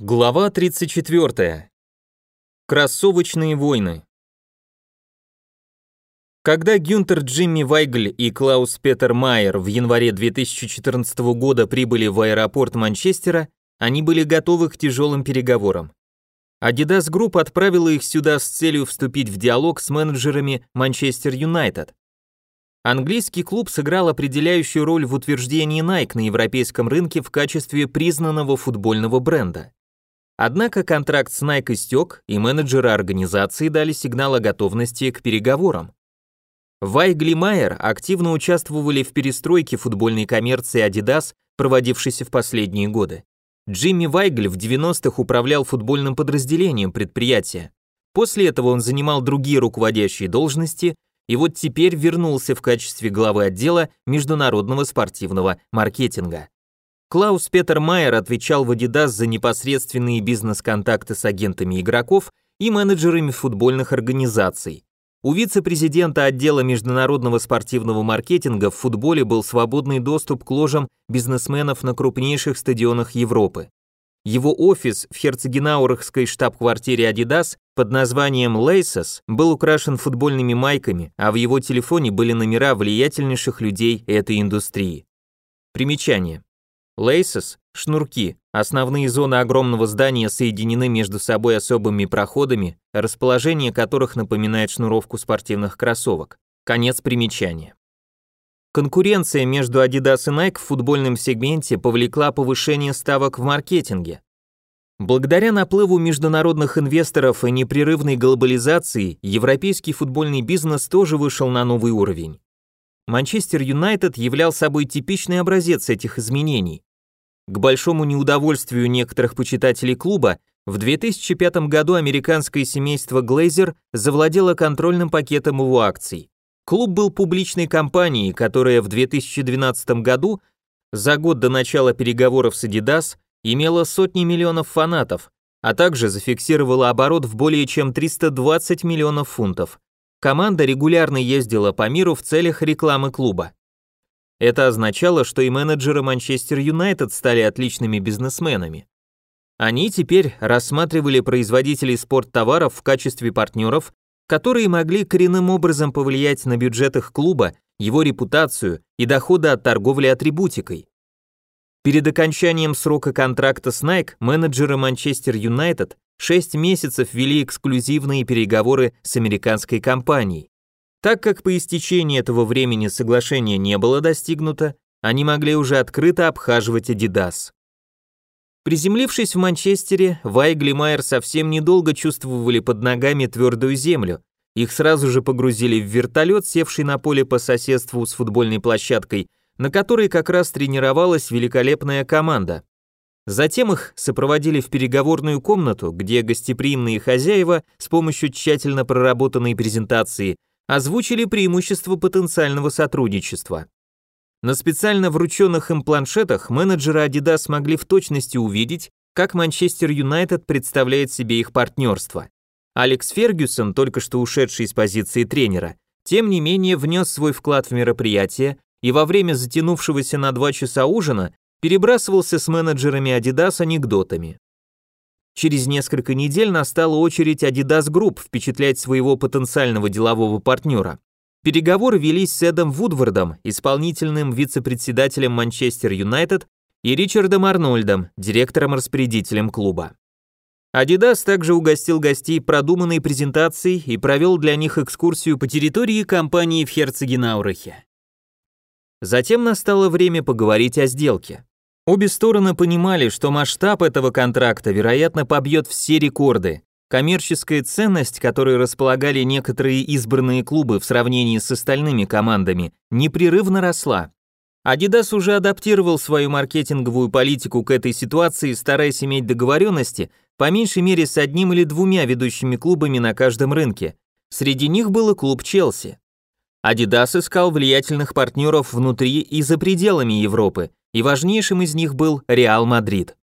Глава 34. Кроссовочные войны. Когда Гюнтер Джимми Вайгль и Клаус Петер Майер в январе 2014 года прибыли в аэропорт Манчестера, они были готовы к тяжелым переговорам. Adidas Group отправила их сюда с целью вступить в диалог с менеджерами Манчестер Юнайтед. Английский клуб сыграл определяющую роль в утверждении Nike на европейском рынке в качестве признанного футбольного бренда. Однако контракт с Nike истек, и менеджеры организации дали сигнал о готовности к переговорам. Вайгли Майер активно участвовали в перестройке футбольной коммерции Adidas, проводившейся в последние годы. Джимми Вайгль в 90-х управлял футбольным подразделением предприятия. После этого он занимал другие руководящие должности и вот теперь вернулся в качестве главы отдела международного спортивного маркетинга. Клаус Петер Майер отвечал в Adidas за непосредственные бизнес-контакты с агентами игроков и менеджерами футбольных организаций. У вице-президента отдела международного спортивного маркетинга в футболе был свободный доступ к ложам бизнесменов на крупнейших стадионах Европы. Его офис в Херцегенаурахской штаб-квартире Adidas под названием Laces был украшен футбольными майками, а в его телефоне были номера влиятельнейших людей этой индустрии. Примечание. Laces – шнурки. Основные зоны огромного здания соединены между собой особыми проходами, расположение которых напоминает шнуровку спортивных кроссовок. Конец примечания. Конкуренция между Adidas и Nike в футбольном сегменте повлекла повышение ставок в маркетинге. Благодаря наплыву международных инвесторов и непрерывной глобализации, европейский футбольный бизнес тоже вышел на новый уровень. Манчестер Юнайтед являл собой типичный образец этих изменений. К большому неудовольствию некоторых почитателей клуба, в 2005 году американское семейство Глейзер завладело контрольным пакетом его акций. Клуб был публичной компанией, которая в 2012 году, за год до начала переговоров с Adidas, имела сотни миллионов фанатов, а также зафиксировала оборот в более чем 320 миллионов фунтов. Команда регулярно ездила по миру в целях рекламы клуба. Это означало, что и менеджеры Манчестер Юнайтед стали отличными бизнесменами. Они теперь рассматривали производителей спорттоваров в качестве партнеров, которые могли коренным образом повлиять на бюджет их клуба, его репутацию и доходы от торговли атрибутикой. Перед окончанием срока контракта с Nike менеджеры Манчестер Юнайтед 6 месяцев вели эксклюзивные переговоры с американской компанией. Так как по истечении этого времени соглашение не было достигнуто, они могли уже открыто обхаживать Adidas. Приземлившись в Манчестере, Вайгли и Майер совсем недолго чувствовали под ногами твердую землю. Их сразу же погрузили в вертолет, севший на поле по соседству с футбольной площадкой, на которой как раз тренировалась великолепная команда. Затем их сопроводили в переговорную комнату, где гостеприимные хозяева с помощью тщательно проработанной презентации озвучили преимущества потенциального сотрудничества. На специально врученных им планшетах менеджеры Adidas смогли в точности увидеть, как Манчестер Юнайтед представляет себе их партнерство. Алекс Фергюсон, только что ушедший из позиции тренера, тем не менее внес свой вклад в мероприятие и во время затянувшегося на два часа ужина перебрасывался с менеджерами Adidas анекдотами. Через несколько недель настала очередь Adidas Group впечатлять своего потенциального делового партнера. Переговоры велись с Эдом Вудвардом, исполнительным вице-председателем Манчестер Юнайтед, и Ричардом Арнольдом, директором-распорядителем клуба. Adidas также угостил гостей продуманной презентацией и провел для них экскурсию по территории компании в Херцегенаурахе. Затем настало время поговорить о сделке. Обе стороны понимали, что масштаб этого контракта, вероятно, побьет все рекорды. Коммерческая ценность, которой располагали некоторые избранные клубы в сравнении с остальными командами, непрерывно росла. Adidas уже адаптировал свою маркетинговую политику к этой ситуации, стараясь иметь договоренности по меньшей мере с одним или двумя ведущими клубами на каждом рынке. Среди них был и клуб Челси. Adidas искал влиятельных партнеров внутри и за пределами Европы, и важнейшим из них был Реал Мадрид.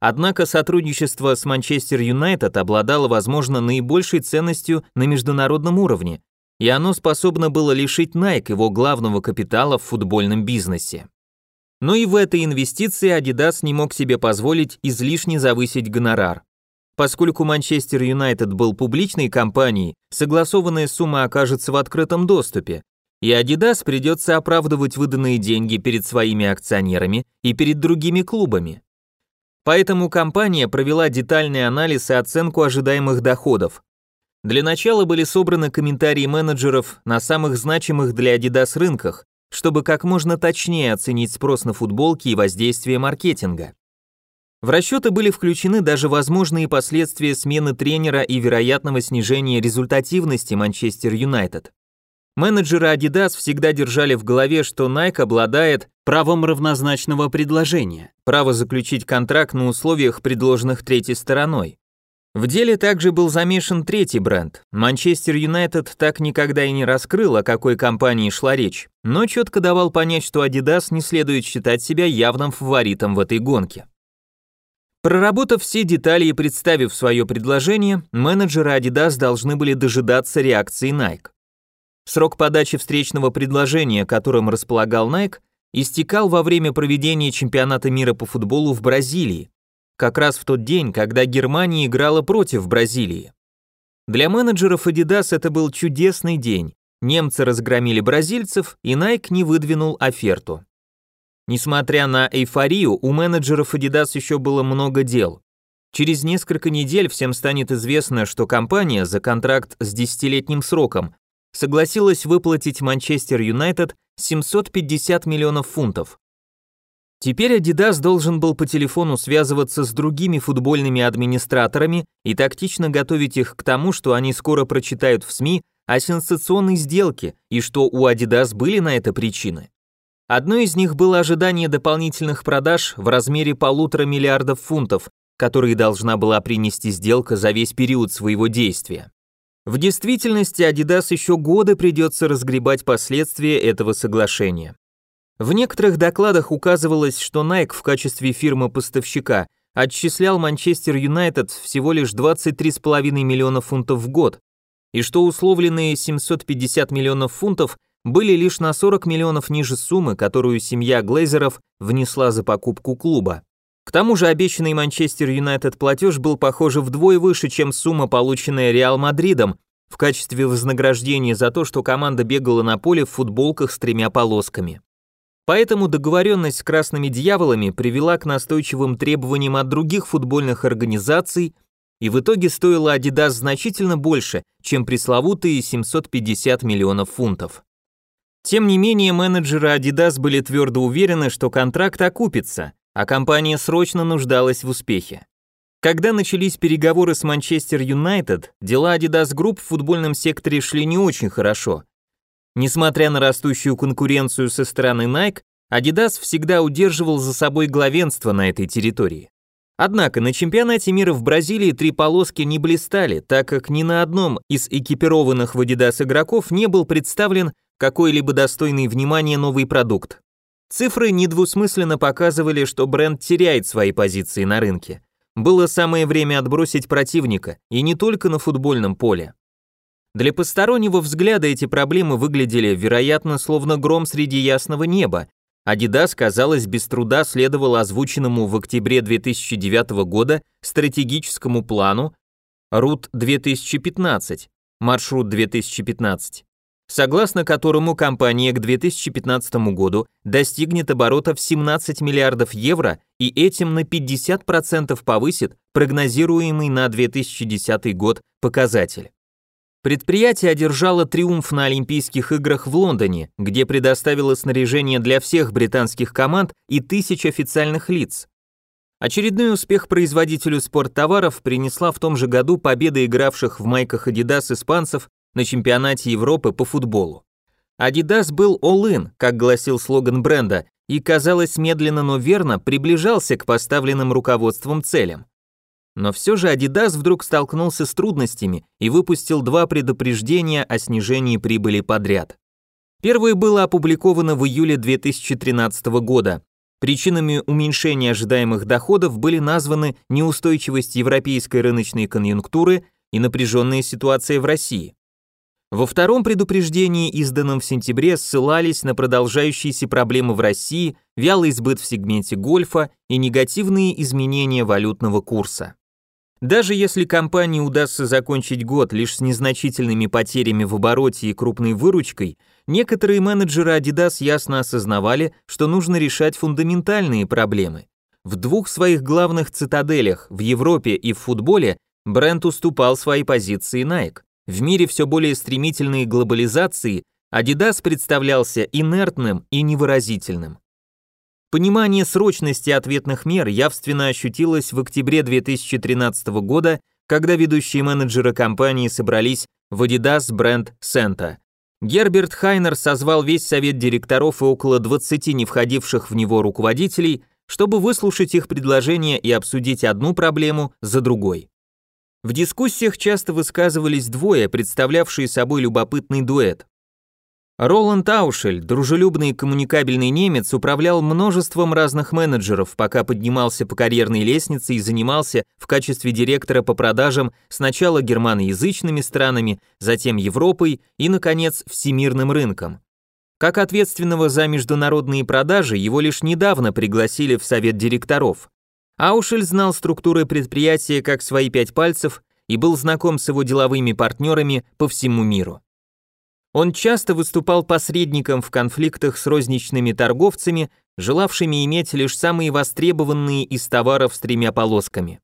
Однако сотрудничество с Манчестер Юнайтед обладало, возможно, наибольшей ценностью на международном уровне, и оно способно было лишить Nike его главного капитала в футбольном бизнесе. Но и в этой инвестиции Adidas не мог себе позволить излишне завысить гонорар. Поскольку Манчестер Юнайтед был публичной компанией, согласованная сумма окажется в открытом доступе, и Adidas придется оправдывать выданные деньги перед своими акционерами и перед другими клубами. Поэтому компания провела детальный анализ и оценку ожидаемых доходов. Для начала были собраны комментарии менеджеров на самых значимых для Adidas рынках, чтобы как можно точнее оценить спрос на футболки и воздействие маркетинга. В расчеты были включены даже возможные последствия смены тренера и вероятного снижения результативности Манчестер Юнайтед. Менеджеры Adidas всегда держали в голове, что Nike обладает правом равнозначного предложения, право заключить контракт на условиях, предложенных третьей стороной. В деле также был замешан третий бренд. Манчестер Юнайтед так никогда и не раскрыл, о какой компании шла речь, но четко давал понять, что Adidas не следует считать себя явным фаворитом в этой гонке. Проработав все детали и представив свое предложение, менеджеры Adidas должны были дожидаться реакции Nike. Срок подачи встречного предложения, которым располагал Nike, истекал во время проведения чемпионата мира по футболу в Бразилии, как раз в тот день, когда Германия играла против Бразилии. Для менеджеров Adidas это был чудесный день. Немцы разгромили бразильцев, и Nike не выдвинул оферту. Несмотря на эйфорию, у менеджеров Adidas еще было много дел. Через несколько недель всем станет известно, что компания за контракт с десятилетним сроком согласилась выплатить Манчестер Юнайтед 750 миллионов фунтов. Теперь Adidas должен был по телефону связываться с другими футбольными администраторами и тактично готовить их к тому, что они скоро прочитают в СМИ о сенсационной сделке и что у Adidas были на это причины. Одной из них было ожидание дополнительных продаж в размере полутора миллиардов фунтов, которые должна была принести сделка за весь период своего действия. В действительности Adidas еще годы придется разгребать последствия этого соглашения. В некоторых докладах указывалось, что Nike в качестве фирмы-поставщика отчислял Манчестер Юнайтед всего лишь 23,5 миллиона фунтов в год, и что условленные 750 миллионов фунтов были лишь на 40 миллионов ниже суммы, которую семья Глейзеров внесла за покупку клуба. К тому же обещанный Манчестер Юнайтед платеж был, похоже, вдвое выше, чем сумма, полученная Реал Мадридом в качестве вознаграждения за то, что команда бегала на поле в футболках с тремя полосками. Поэтому договоренность с красными дьяволами привела к настойчивым требованиям от других футбольных организаций и в итоге стоила Adidas значительно больше, чем пресловутые 750 миллионов фунтов. Тем не менее, менеджеры Adidas были твердо уверены, что контракт окупится, а компания срочно нуждалась в успехе. Когда начались переговоры с Манчестер Юнайтед, дела Adidas Group в футбольном секторе шли не очень хорошо. Несмотря на растущую конкуренцию со стороны Nike, Adidas всегда удерживал за собой главенство на этой территории. Однако на чемпионате мира в Бразилии три полоски не блистали, так как ни на одном из экипированных в Adidas игроков не был представлен какой-либо достойный внимания новый продукт. Цифры недвусмысленно показывали, что бренд теряет свои позиции на рынке. Было самое время отбросить противника, и не только на футбольном поле. Для постороннего взгляда эти проблемы выглядели, вероятно, словно гром среди ясного неба. Adidas, казалось, без труда следовал озвученному в октябре 2009 года стратегическому плану RUT 2015, маршрут 2015 согласно которому компания к 2015 году достигнет оборотов 17 миллиардов евро и этим на 50% повысит прогнозируемый на 2010 год показатель. Предприятие одержало триумф на Олимпийских играх в Лондоне, где предоставило снаряжение для всех британских команд и тысяч официальных лиц. Очередной успех производителю спорттоваров принесла в том же году победа игравших в майках Adidas испанцев на чемпионате Европы по футболу. Adidas был all-in, как гласил слоган бренда, и, казалось, медленно, но верно приближался к поставленным руководством целям. Но все же Adidas вдруг столкнулся с трудностями и выпустил два предупреждения о снижении прибыли подряд. Первое было опубликовано в июле 2013 года. Причинами уменьшения ожидаемых доходов были названы неустойчивость европейской рыночной конъюнктуры и напряженная ситуация в России. Во втором предупреждении, изданном в сентябре, ссылались на продолжающиеся проблемы в России, вялый сбыт в сегменте гольфа и негативные изменения валютного курса. Даже если компании удастся закончить год лишь с незначительными потерями в обороте и крупной выручкой, некоторые менеджеры Adidas ясно осознавали, что нужно решать фундаментальные проблемы. В двух своих главных цитаделях, в Европе и в футболе, бренд уступал свои позиции Nike. В мире все более стремительной глобализации Adidas представлялся инертным и невыразительным. Понимание срочности ответных мер явственно ощутилось в октябре 2013 года, когда ведущие менеджеры компании собрались в Adidas бренд Сента. Герберт Хайнер созвал весь совет директоров и около 20 не входивших в него руководителей, чтобы выслушать их предложения и обсудить одну проблему за другой. В дискуссиях часто высказывались двое, представлявшие собой любопытный дуэт. Роланд Аушель, дружелюбный и коммуникабельный немец, управлял множеством разных менеджеров, пока поднимался по карьерной лестнице и занимался в качестве директора по продажам сначала германоязычными странами, затем Европой и, наконец, всемирным рынком. Как ответственного за международные продажи, его лишь недавно пригласили в совет директоров. Аушель знал структуры предприятия как свои пять пальцев и был знаком с его деловыми партнерами по всему миру. Он часто выступал посредником в конфликтах с розничными торговцами, желавшими иметь лишь самые востребованные из товаров с тремя полосками.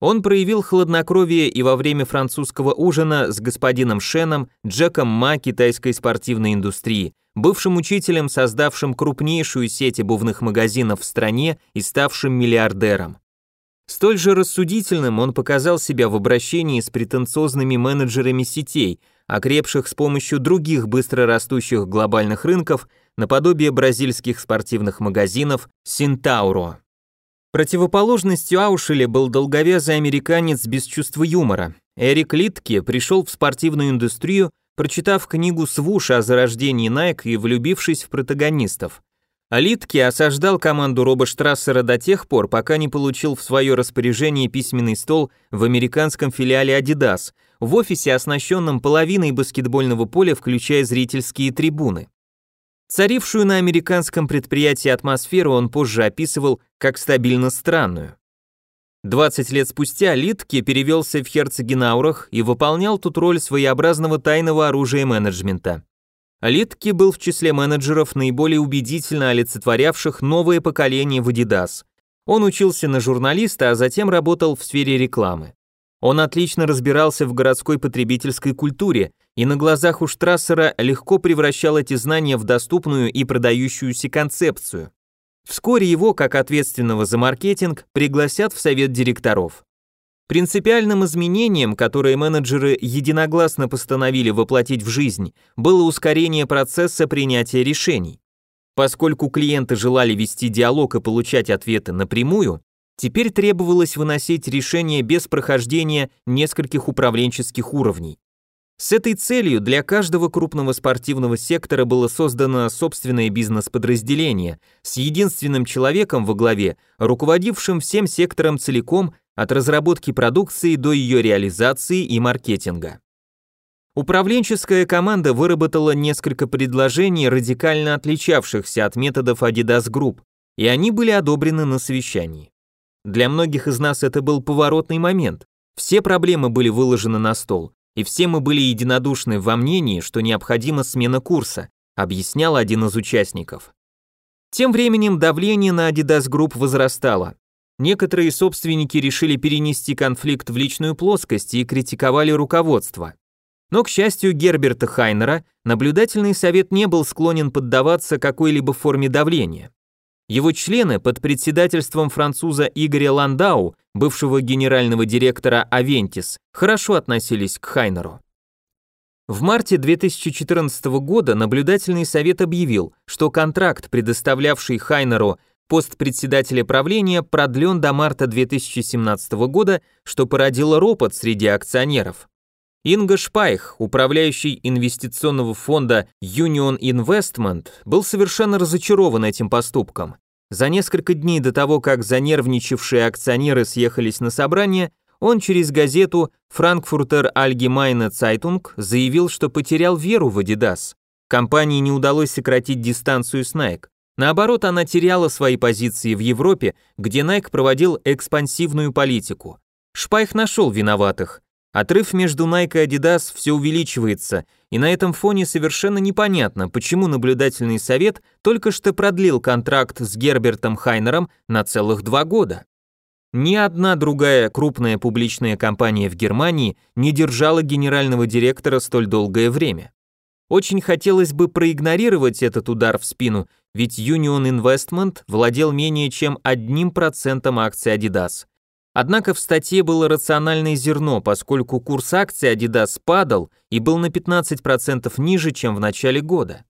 Он проявил хладнокровие и во время французского ужина с господином Шеном, Джеком Ма китайской спортивной индустрии, бывшим учителем, создавшим крупнейшую сеть обувных магазинов в стране и ставшим миллиардером. Столь же рассудительным он показал себя в обращении с претенциозными менеджерами сетей, окрепших с помощью других быстро растущих глобальных рынков, наподобие бразильских спортивных магазинов Синтауро. Противоположностью Аушеля был долговязый американец без чувства юмора. Эрик Литке пришел в спортивную индустрию, прочитав книгу Свуша о зарождении Nike и влюбившись в протагонистов. А Литке осаждал команду Роба Штрассера до тех пор, пока не получил в свое распоряжение письменный стол в американском филиале Adidas – в офисе, оснащенном половиной баскетбольного поля, включая зрительские трибуны. Царившую на американском предприятии атмосферу он позже описывал как стабильно странную. 20 лет спустя Литке перевелся в Херцегенаурах и выполнял тут роль своеобразного тайного оружия менеджмента. Литке был в числе менеджеров, наиболее убедительно олицетворявших новое поколение в Adidas. Он учился на журналиста, а затем работал в сфере рекламы. Он отлично разбирался в городской потребительской культуре и на глазах у Штрассера легко превращал эти знания в доступную и продающуюся концепцию. Вскоре его, как ответственного за маркетинг, пригласят в совет директоров. Принципиальным изменением, которое менеджеры единогласно постановили воплотить в жизнь, было ускорение процесса принятия решений. Поскольку клиенты желали вести диалог и получать ответы напрямую, Теперь требовалось выносить решения без прохождения нескольких управленческих уровней. С этой целью для каждого крупного спортивного сектора было создано собственное бизнес-подразделение с единственным человеком во главе, руководившим всем сектором целиком от разработки продукции до ее реализации и маркетинга. Управленческая команда выработала несколько предложений, радикально отличавшихся от методов Adidas Group, и они были одобрены на совещании. Для многих из нас это был поворотный момент. Все проблемы были выложены на стол, и все мы были единодушны во мнении, что необходима смена курса, объяснял один из участников. Тем временем давление на Adidas Group возрастало. Некоторые собственники решили перенести конфликт в личную плоскость и критиковали руководство. Но, к счастью Герберта Хайнера, наблюдательный совет не был склонен поддаваться какой-либо форме давления. Его члены под председательством француза Игоря Ландау, бывшего генерального директора Авентис, хорошо относились к Хайнеру. В марте 2014 года наблюдательный совет объявил, что контракт, предоставлявший Хайнеру пост председателя правления, продлен до марта 2017 года, что породило ропот среди акционеров. Инга Шпайх, управляющий инвестиционного фонда Union Investment, был совершенно разочарован этим поступком. За несколько дней до того, как занервничавшие акционеры съехались на собрание, он через газету Frankfurter Allgemeine Zeitung заявил, что потерял веру в Adidas. Компании не удалось сократить дистанцию с Nike. Наоборот, она теряла свои позиции в Европе, где Nike проводил экспансивную политику. Шпайх нашел виноватых. Отрыв между Nike и Adidas все увеличивается, и на этом фоне совершенно непонятно, почему наблюдательный совет только что продлил контракт с Гербертом Хайнером на целых два года. Ни одна другая крупная публичная компания в Германии не держала генерального директора столь долгое время. Очень хотелось бы проигнорировать этот удар в спину, ведь Union Investment владел менее чем одним процентом акций Adidas. Однако в статье было рациональное зерно, поскольку курс акций Adidas падал и был на 15% ниже, чем в начале года.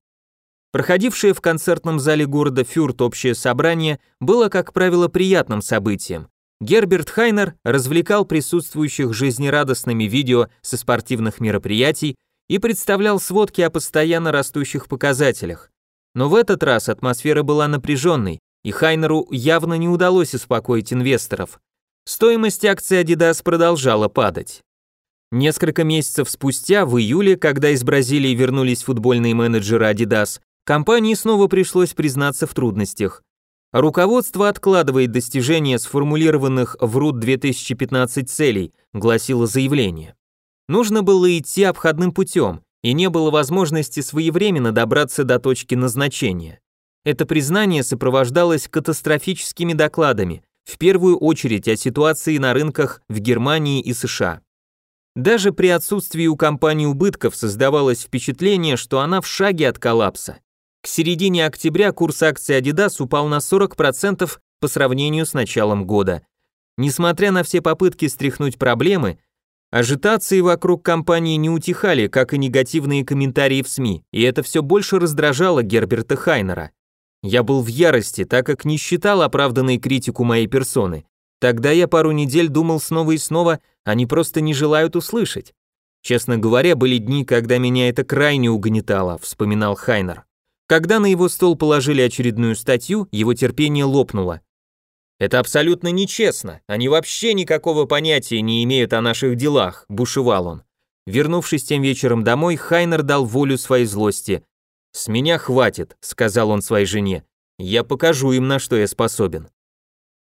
Проходившее в концертном зале города Фюрт общее собрание было, как правило, приятным событием. Герберт Хайнер развлекал присутствующих жизнерадостными видео со спортивных мероприятий и представлял сводки о постоянно растущих показателях. Но в этот раз атмосфера была напряженной, и Хайнеру явно не удалось успокоить инвесторов. Стоимость акций Adidas продолжала падать. Несколько месяцев спустя, в июле, когда из Бразилии вернулись футбольные менеджеры Adidas, компании снова пришлось признаться в трудностях. Руководство откладывает достижения сформулированных в РУД 2015 целей, гласило заявление. Нужно было идти обходным путем, и не было возможности своевременно добраться до точки назначения. Это признание сопровождалось катастрофическими докладами, в первую очередь о ситуации на рынках в Германии и США. Даже при отсутствии у компании убытков создавалось впечатление, что она в шаге от коллапса. К середине октября курс акций Adidas упал на 40% по сравнению с началом года. Несмотря на все попытки стряхнуть проблемы, Ажитации вокруг компании не утихали, как и негативные комментарии в СМИ, и это все больше раздражало Герберта Хайнера. Я был в ярости, так как не считал оправданной критику моей персоны. Тогда я пару недель думал снова и снова, они просто не желают услышать. Честно говоря, были дни, когда меня это крайне угнетало, вспоминал Хайнер. Когда на его стол положили очередную статью, его терпение лопнуло. Это абсолютно нечестно. Они вообще никакого понятия не имеют о наших делах, бушевал он. Вернувшись тем вечером домой, Хайнер дал волю своей злости. С меня хватит, сказал он своей жене. Я покажу им, на что я способен.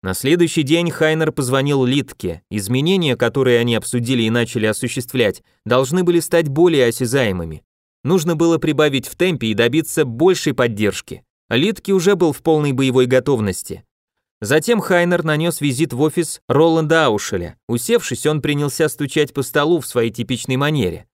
На следующий день Хайнер позвонил Литке. Изменения, которые они обсудили и начали осуществлять, должны были стать более осязаемыми. Нужно было прибавить в темпе и добиться большей поддержки. Литке уже был в полной боевой готовности. Затем Хайнер нанес визит в офис Роланда Аушеля. Усевшись, он принялся стучать по столу в своей типичной манере.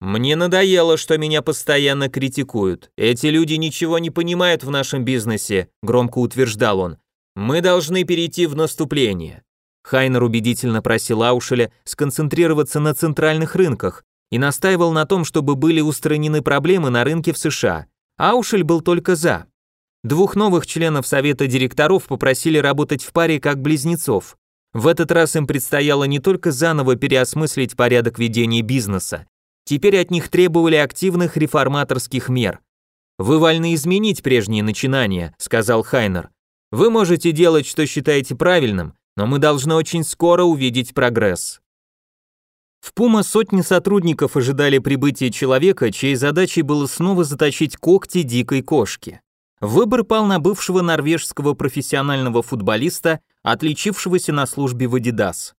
«Мне надоело, что меня постоянно критикуют. Эти люди ничего не понимают в нашем бизнесе», – громко утверждал он. «Мы должны перейти в наступление». Хайнер убедительно просил Аушеля сконцентрироваться на центральных рынках и настаивал на том, чтобы были устранены проблемы на рынке в США. Аушель был только за. Двух новых членов совета директоров попросили работать в паре как близнецов. В этот раз им предстояло не только заново переосмыслить порядок ведения бизнеса, теперь от них требовали активных реформаторских мер. «Вы вольны изменить прежние начинания», — сказал Хайнер. «Вы можете делать, что считаете правильным, но мы должны очень скоро увидеть прогресс». В Пума сотни сотрудников ожидали прибытия человека, чьей задачей было снова заточить когти дикой кошки. Выбор пал на бывшего норвежского профессионального футболиста, отличившегося на службе в Adidas.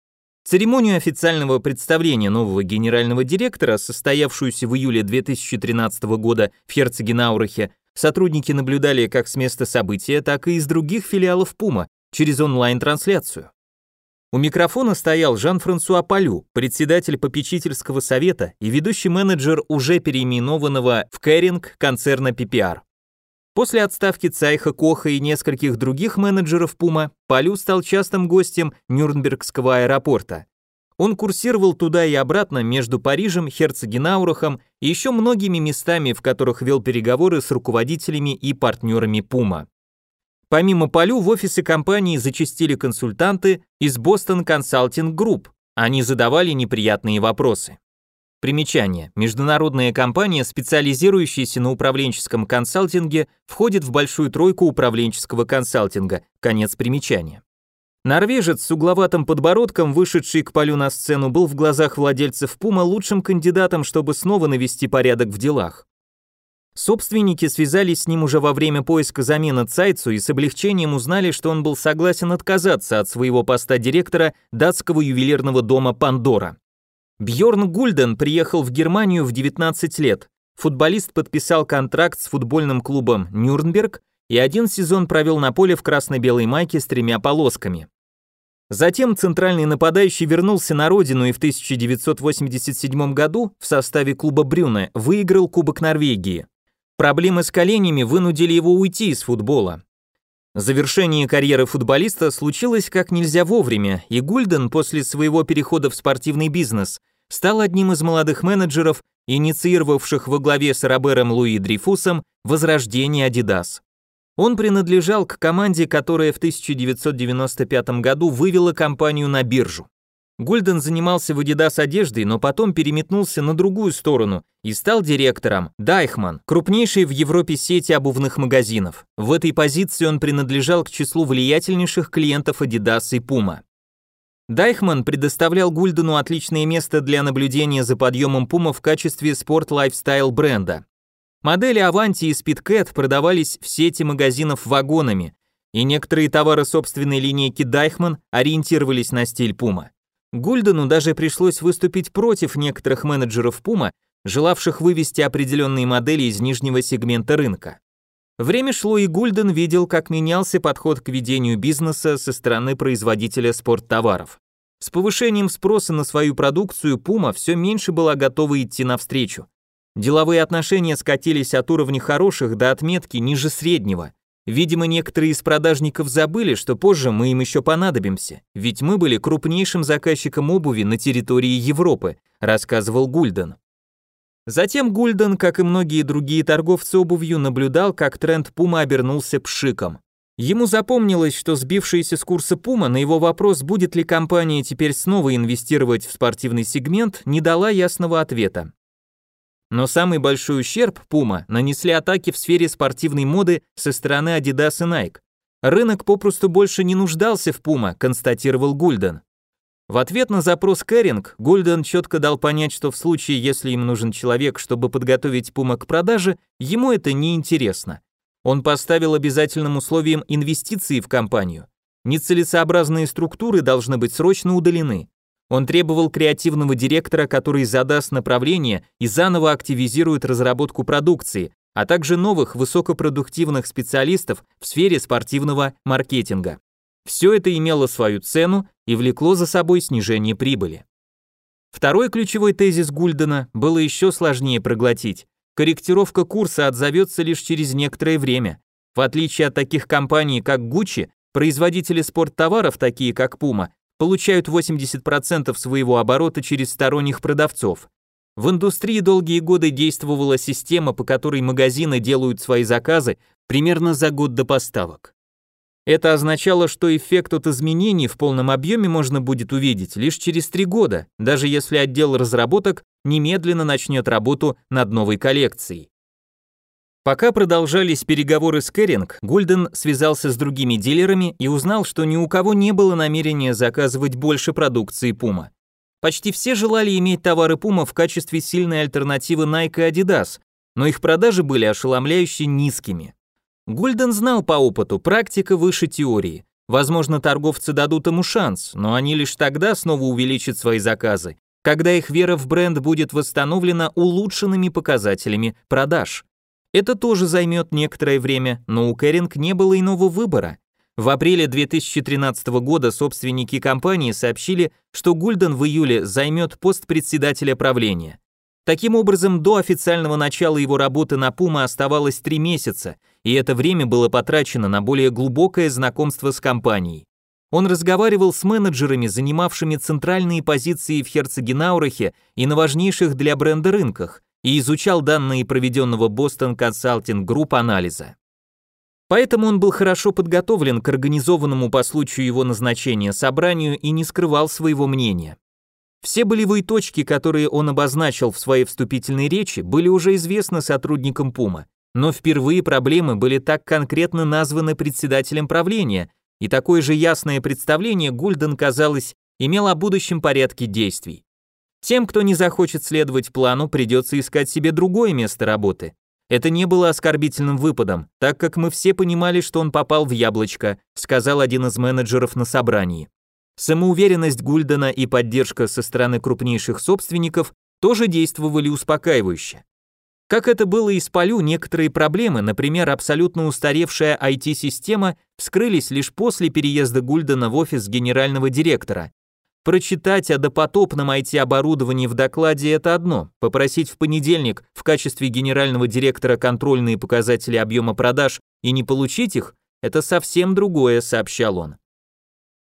Церемонию официального представления нового генерального директора, состоявшуюся в июле 2013 года в Херцегенаурахе, сотрудники наблюдали как с места события, так и из других филиалов Пума через онлайн-трансляцию. У микрофона стоял Жан-Франсуа Палю, председатель попечительского совета и ведущий менеджер уже переименованного в Кэринг концерна PPR. После отставки Цайха Коха и нескольких других менеджеров Пума, Полю стал частым гостем Нюрнбергского аэропорта. Он курсировал туда и обратно между Парижем, Херцегенаурахом и еще многими местами, в которых вел переговоры с руководителями и партнерами Пума. Помимо Полю в офисы компании зачастили консультанты из Boston Consulting Group. Они задавали неприятные вопросы. Примечание. Международная компания, специализирующаяся на управленческом консалтинге, входит в большую тройку управленческого консалтинга. Конец примечания. Норвежец с угловатым подбородком, вышедший к полю на сцену, был в глазах владельцев Пума лучшим кандидатом, чтобы снова навести порядок в делах. Собственники связались с ним уже во время поиска замены Цайцу и с облегчением узнали, что он был согласен отказаться от своего поста директора датского ювелирного дома Пандора. Бьорн Гульден приехал в Германию в 19 лет. Футболист подписал контракт с футбольным клубом Нюрнберг и один сезон провел на поле в красно-белой майке с тремя полосками. Затем центральный нападающий вернулся на родину и в 1987 году в составе клуба Брюне выиграл Кубок Норвегии. Проблемы с коленями вынудили его уйти из футбола. Завершение карьеры футболиста случилось как нельзя вовремя, и Гульден после своего перехода в спортивный бизнес стал одним из молодых менеджеров, инициировавших во главе с Робером Луи Дрейфусом возрождение Adidas. Он принадлежал к команде, которая в 1995 году вывела компанию на биржу. Гульден занимался в Adidas одеждой, но потом переметнулся на другую сторону и стал директором Дайхман, крупнейшей в Европе сети обувных магазинов. В этой позиции он принадлежал к числу влиятельнейших клиентов Adidas и Puma. Дайхман предоставлял Гульдену отличное место для наблюдения за подъемом Puma в качестве спорт-лайфстайл бренда. Модели Avanti и Speedcat продавались в сети магазинов вагонами, и некоторые товары собственной линейки Дайхман ориентировались на стиль Puma. Гульдену даже пришлось выступить против некоторых менеджеров Puma, желавших вывести определенные модели из нижнего сегмента рынка. Время шло, и Гульден видел, как менялся подход к ведению бизнеса со стороны производителя спорттоваров. С повышением спроса на свою продукцию Puma все меньше была готова идти навстречу. Деловые отношения скатились от уровня хороших до отметки ниже среднего. Видимо, некоторые из продажников забыли, что позже мы им еще понадобимся, ведь мы были крупнейшим заказчиком обуви на территории Европы, рассказывал Гульден. Затем Гульден, как и многие другие торговцы обувью, наблюдал, как тренд Пума обернулся пшиком. Ему запомнилось, что сбившаяся с курса Пума на его вопрос, будет ли компания теперь снова инвестировать в спортивный сегмент, не дала ясного ответа. Но самый большой ущерб Puma нанесли атаки в сфере спортивной моды со стороны Adidas и Nike. Рынок попросту больше не нуждался в Puma, констатировал Гульден. В ответ на запрос Кэринг, Гульден четко дал понять, что в случае, если им нужен человек, чтобы подготовить Puma к продаже, ему это не интересно. Он поставил обязательным условием инвестиции в компанию. Нецелесообразные структуры должны быть срочно удалены. Он требовал креативного директора, который задаст направление и заново активизирует разработку продукции, а также новых высокопродуктивных специалистов в сфере спортивного маркетинга. Все это имело свою цену и влекло за собой снижение прибыли. Второй ключевой тезис Гульдена было еще сложнее проглотить. Корректировка курса отзовется лишь через некоторое время. В отличие от таких компаний, как Gucci, производители спорттоваров, такие как Puma, получают 80% своего оборота через сторонних продавцов. В индустрии долгие годы действовала система, по которой магазины делают свои заказы примерно за год до поставок. Это означало, что эффект от изменений в полном объеме можно будет увидеть лишь через три года, даже если отдел разработок немедленно начнет работу над новой коллекцией. Пока продолжались переговоры с Кэринг, Гульден связался с другими дилерами и узнал, что ни у кого не было намерения заказывать больше продукции Puma. Почти все желали иметь товары Puma в качестве сильной альтернативы Nike и Adidas, но их продажи были ошеломляюще низкими. Гульден знал по опыту, практика выше теории. Возможно, торговцы дадут ему шанс, но они лишь тогда снова увеличат свои заказы, когда их вера в бренд будет восстановлена улучшенными показателями продаж. Это тоже займет некоторое время, но у Кэринг не было иного выбора. В апреле 2013 года собственники компании сообщили, что Гульден в июле займет пост председателя правления. Таким образом, до официального начала его работы на Puma оставалось три месяца, и это время было потрачено на более глубокое знакомство с компанией. Он разговаривал с менеджерами, занимавшими центральные позиции в Херцегенаурахе и на важнейших для бренда рынках, и изучал данные проведенного Boston Consulting Group анализа. Поэтому он был хорошо подготовлен к организованному по случаю его назначения собранию и не скрывал своего мнения. Все болевые точки, которые он обозначил в своей вступительной речи, были уже известны сотрудникам Пума, но впервые проблемы были так конкретно названы председателем правления, и такое же ясное представление Гульден, казалось, имел о будущем порядке действий. Тем, кто не захочет следовать плану, придется искать себе другое место работы. Это не было оскорбительным выпадом, так как мы все понимали, что он попал в яблочко, сказал один из менеджеров на собрании. Самоуверенность Гульдена и поддержка со стороны крупнейших собственников тоже действовали успокаивающе. Как это было и с Полю, некоторые проблемы, например, абсолютно устаревшая IT-система, вскрылись лишь после переезда Гульдена в офис генерального директора, Прочитать о допотопном IT-оборудовании в докладе – это одно, попросить в понедельник в качестве генерального директора контрольные показатели объема продаж и не получить их – это совсем другое, сообщал он.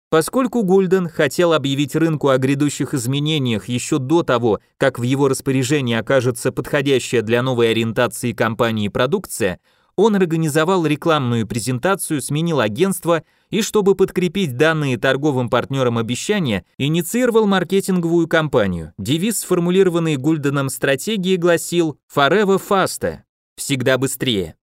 Поскольку Гульден хотел объявить рынку о грядущих изменениях еще до того, как в его распоряжении окажется подходящая для новой ориентации компании продукция, он организовал рекламную презентацию, сменил агентство и, чтобы подкрепить данные торговым партнерам обещания, инициировал маркетинговую кампанию. Девиз, сформулированный Гульденом стратегии, гласил «Forever faster» – «Всегда быстрее».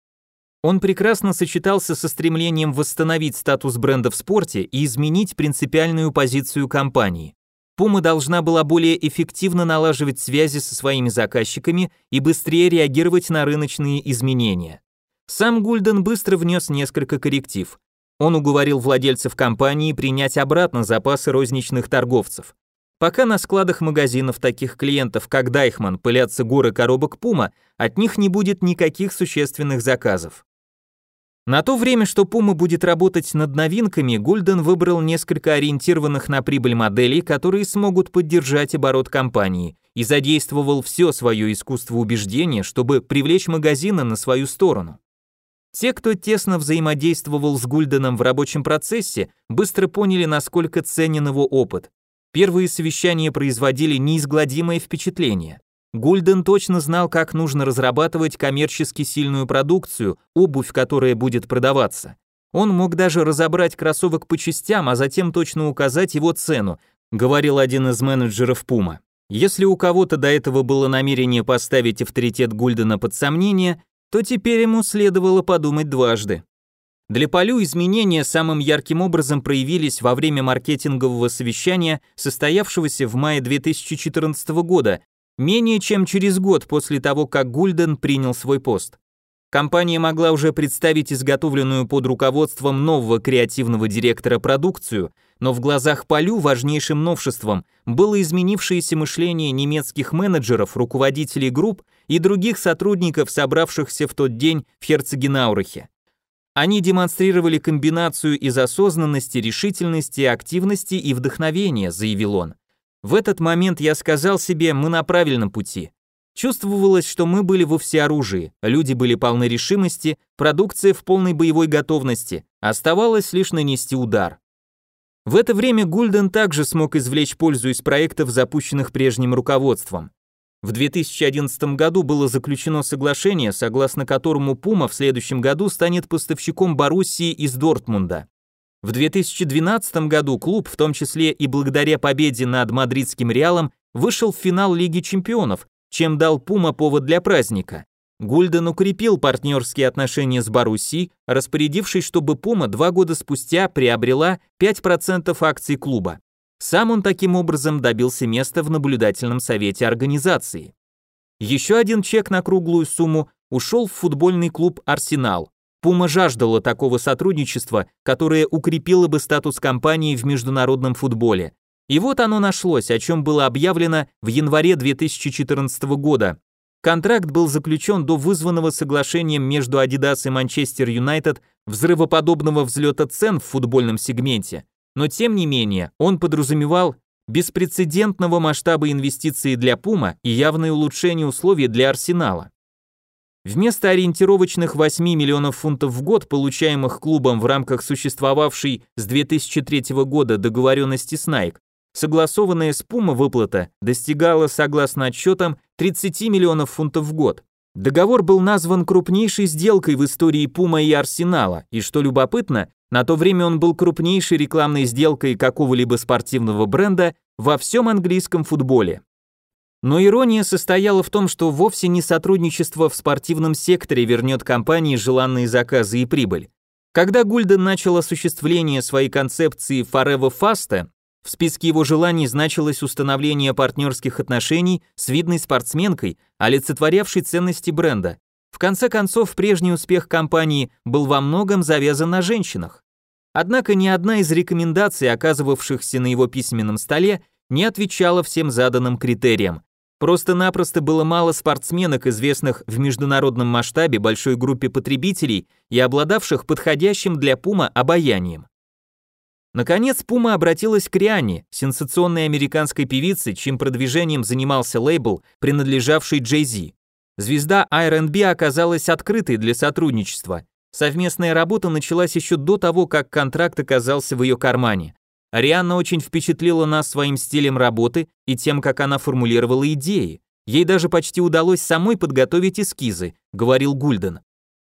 Он прекрасно сочетался со стремлением восстановить статус бренда в спорте и изменить принципиальную позицию компании. Puma должна была более эффективно налаживать связи со своими заказчиками и быстрее реагировать на рыночные изменения. Сам Гульден быстро внес несколько корректив. Он уговорил владельцев компании принять обратно запасы розничных торговцев. Пока на складах магазинов таких клиентов, как Дайхман, пылятся горы коробок Пума, от них не будет никаких существенных заказов. На то время, что Puma будет работать над новинками, Гульден выбрал несколько ориентированных на прибыль моделей, которые смогут поддержать оборот компании, и задействовал все свое искусство убеждения, чтобы привлечь магазины на свою сторону. Те, кто тесно взаимодействовал с Гульденом в рабочем процессе, быстро поняли, насколько ценен его опыт. Первые совещания производили неизгладимое впечатление. Гульден точно знал, как нужно разрабатывать коммерчески сильную продукцию, обувь, которая будет продаваться. Он мог даже разобрать кроссовок по частям, а затем точно указать его цену, говорил один из менеджеров Puma. Если у кого-то до этого было намерение поставить авторитет Гульдена под сомнение, то теперь ему следовало подумать дважды. Для Полю изменения самым ярким образом проявились во время маркетингового совещания, состоявшегося в мае 2014 года, менее чем через год после того, как Гульден принял свой пост. Компания могла уже представить изготовленную под руководством нового креативного директора продукцию, но в глазах Полю важнейшим новшеством было изменившееся мышление немецких менеджеров, руководителей групп и других сотрудников, собравшихся в тот день в Херцегенаурахе. Они демонстрировали комбинацию из осознанности, решительности, активности и вдохновения, заявил он. В этот момент я сказал себе, мы на правильном пути. Чувствовалось, что мы были во всеоружии, люди были полны решимости, продукция в полной боевой готовности, оставалось лишь нанести удар. В это время Гульден также смог извлечь пользу из проектов, запущенных прежним руководством. В 2011 году было заключено соглашение, согласно которому Пума в следующем году станет поставщиком Боруссии из Дортмунда. В 2012 году клуб, в том числе и благодаря победе над мадридским Реалом, вышел в финал Лиги чемпионов, чем дал Пума повод для праздника. Гульден укрепил партнерские отношения с Боруссией, распорядившись, чтобы Пума два года спустя приобрела 5% акций клуба. Сам он таким образом добился места в наблюдательном совете организации. Еще один чек на круглую сумму ушел в футбольный клуб «Арсенал». Пума жаждала такого сотрудничества, которое укрепило бы статус компании в международном футболе. И вот оно нашлось, о чем было объявлено в январе 2014 года. Контракт был заключен до вызванного соглашением между Adidas и Манчестер Юнайтед взрывоподобного взлета цен в футбольном сегменте но тем не менее он подразумевал беспрецедентного масштаба инвестиций для Пума и явное улучшение условий для Арсенала. Вместо ориентировочных 8 миллионов фунтов в год, получаемых клубом в рамках существовавшей с 2003 года договоренности с Nike, согласованная с Пума выплата достигала, согласно отчетам, 30 миллионов фунтов в год. Договор был назван крупнейшей сделкой в истории Пума и Арсенала, и что любопытно, на то время он был крупнейшей рекламной сделкой какого-либо спортивного бренда во всем английском футболе. Но ирония состояла в том, что вовсе не сотрудничество в спортивном секторе вернет компании желанные заказы и прибыль. Когда Гульден начал осуществление своей концепции Forever Fast, в списке его желаний значилось установление партнерских отношений с видной спортсменкой, олицетворявшей ценности бренда. В конце концов, прежний успех компании был во многом завязан на женщинах. Однако ни одна из рекомендаций, оказывавшихся на его письменном столе, не отвечала всем заданным критериям. Просто-напросто было мало спортсменок, известных в международном масштабе большой группе потребителей и обладавших подходящим для Пума обаянием. Наконец, Пума обратилась к Риане, сенсационной американской певице, чьим продвижением занимался лейбл, принадлежавший Jay-Z. Звезда R&B оказалась открытой для сотрудничества. Совместная работа началась еще до того, как контракт оказался в ее кармане. Арианна очень впечатлила нас своим стилем работы и тем, как она формулировала идеи. Ей даже почти удалось самой подготовить эскизы, говорил Гульден.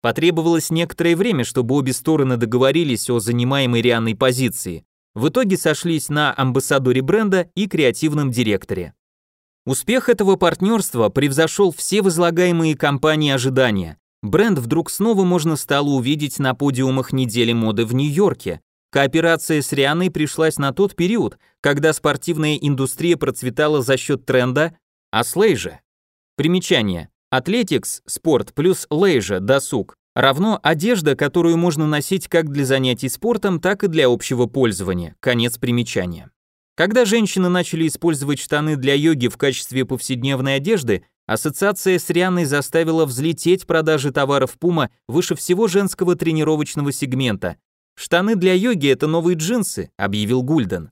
Потребовалось некоторое время, чтобы обе стороны договорились о занимаемой Рианной позиции. В итоге сошлись на амбассадоре бренда и креативном директоре. Успех этого партнерства превзошел все возлагаемые компании ожидания. Бренд вдруг снова можно стало увидеть на подиумах недели моды в Нью-Йорке. Кооперация с Рианой пришлась на тот период, когда спортивная индустрия процветала за счет тренда, а с. Примечание. Атлетикс, спорт плюс лейжа, досуг, равно одежда, которую можно носить как для занятий спортом, так и для общего пользования. Конец примечания. Когда женщины начали использовать штаны для йоги в качестве повседневной одежды, ассоциация с Рианной заставила взлететь продажи товаров Puma выше всего женского тренировочного сегмента. «Штаны для йоги – это новые джинсы», – объявил Гульден.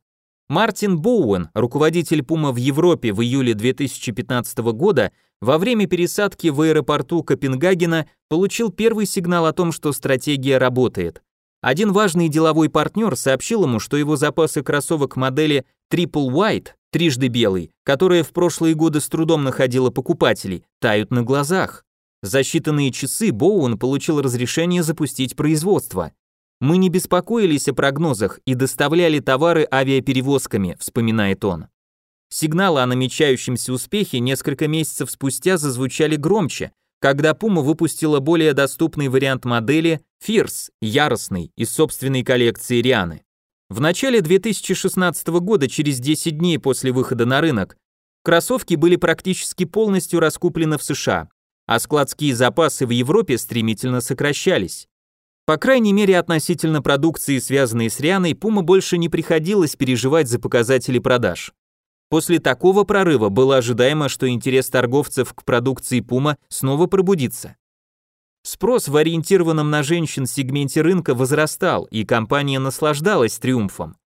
Мартин Боуэн, руководитель Puma в Европе в июле 2015 года, во время пересадки в аэропорту Копенгагена получил первый сигнал о том, что стратегия работает. Один важный деловой партнер сообщил ему, что его запасы кроссовок модели Triple White, трижды белый, которая в прошлые годы с трудом находила покупателей, тают на глазах. За считанные часы Боуэн получил разрешение запустить производство. Мы не беспокоились о прогнозах и доставляли товары авиаперевозками, вспоминает он. Сигналы о намечающемся успехе несколько месяцев спустя зазвучали громче, когда Puma выпустила более доступный вариант модели Fierce, яростный, из собственной коллекции Рианы. В начале 2016 года, через 10 дней после выхода на рынок, кроссовки были практически полностью раскуплены в США, а складские запасы в Европе стремительно сокращались. По крайней мере, относительно продукции, связанной с Рианой, Puma больше не приходилось переживать за показатели продаж. После такого прорыва было ожидаемо, что интерес торговцев к продукции Puma снова пробудится. Спрос в ориентированном на женщин сегменте рынка возрастал, и компания наслаждалась триумфом.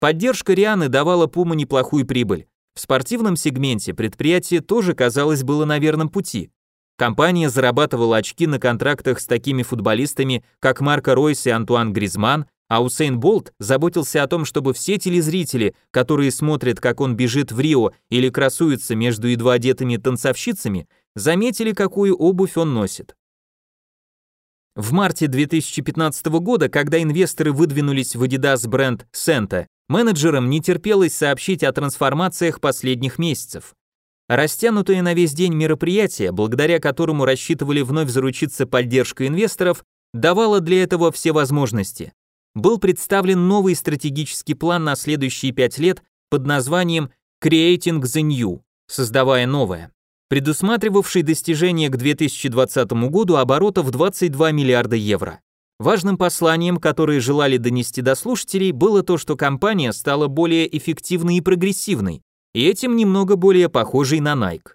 Поддержка Рианы давала Puma неплохую прибыль. В спортивном сегменте предприятие тоже, казалось, было на верном пути. Компания зарабатывала очки на контрактах с такими футболистами, как Марко Ройс и Антуан Гризман, а Усейн Болт заботился о том, чтобы все телезрители, которые смотрят, как он бежит в Рио или красуется между едва одетыми танцовщицами, заметили, какую обувь он носит. В марте 2015 года, когда инвесторы выдвинулись в Adidas бренд Senta, менеджерам не терпелось сообщить о трансформациях последних месяцев. Растянутое на весь день мероприятие, благодаря которому рассчитывали вновь заручиться поддержкой инвесторов, давало для этого все возможности был представлен новый стратегический план на следующие пять лет под названием Creating the New, создавая новое, предусматривавший достижение к 2020 году оборотов 22 миллиарда евро. Важным посланием, которое желали донести до слушателей, было то, что компания стала более эффективной и прогрессивной, и этим немного более похожей на Nike.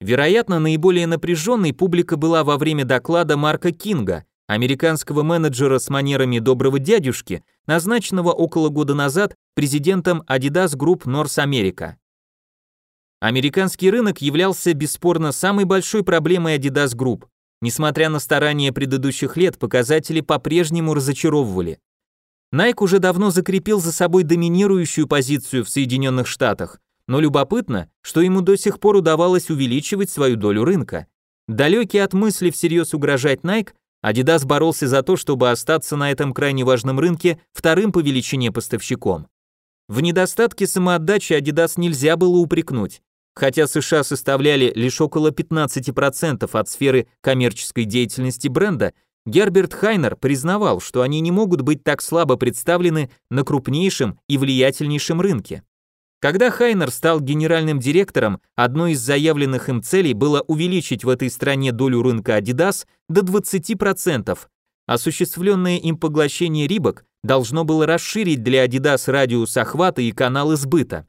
Вероятно, наиболее напряженной публика была во время доклада Марка Кинга, американского менеджера с манерами доброго дядюшки, назначенного около года назад президентом Adidas Group North America. Американский рынок являлся бесспорно самой большой проблемой Adidas Group. Несмотря на старания предыдущих лет, показатели по-прежнему разочаровывали. Nike уже давно закрепил за собой доминирующую позицию в Соединенных Штатах, но любопытно, что ему до сих пор удавалось увеличивать свою долю рынка. Далекий от мысли всерьез угрожать Nike, Adidas боролся за то, чтобы остаться на этом крайне важном рынке вторым по величине поставщиком. В недостатке самоотдачи Adidas нельзя было упрекнуть. Хотя США составляли лишь около 15% от сферы коммерческой деятельности бренда, Герберт Хайнер признавал, что они не могут быть так слабо представлены на крупнейшем и влиятельнейшем рынке. Когда Хайнер стал генеральным директором, одной из заявленных им целей было увеличить в этой стране долю рынка Adidas до 20%. Осуществленное им поглощение Рибок должно было расширить для Adidas радиус охвата и каналы сбыта.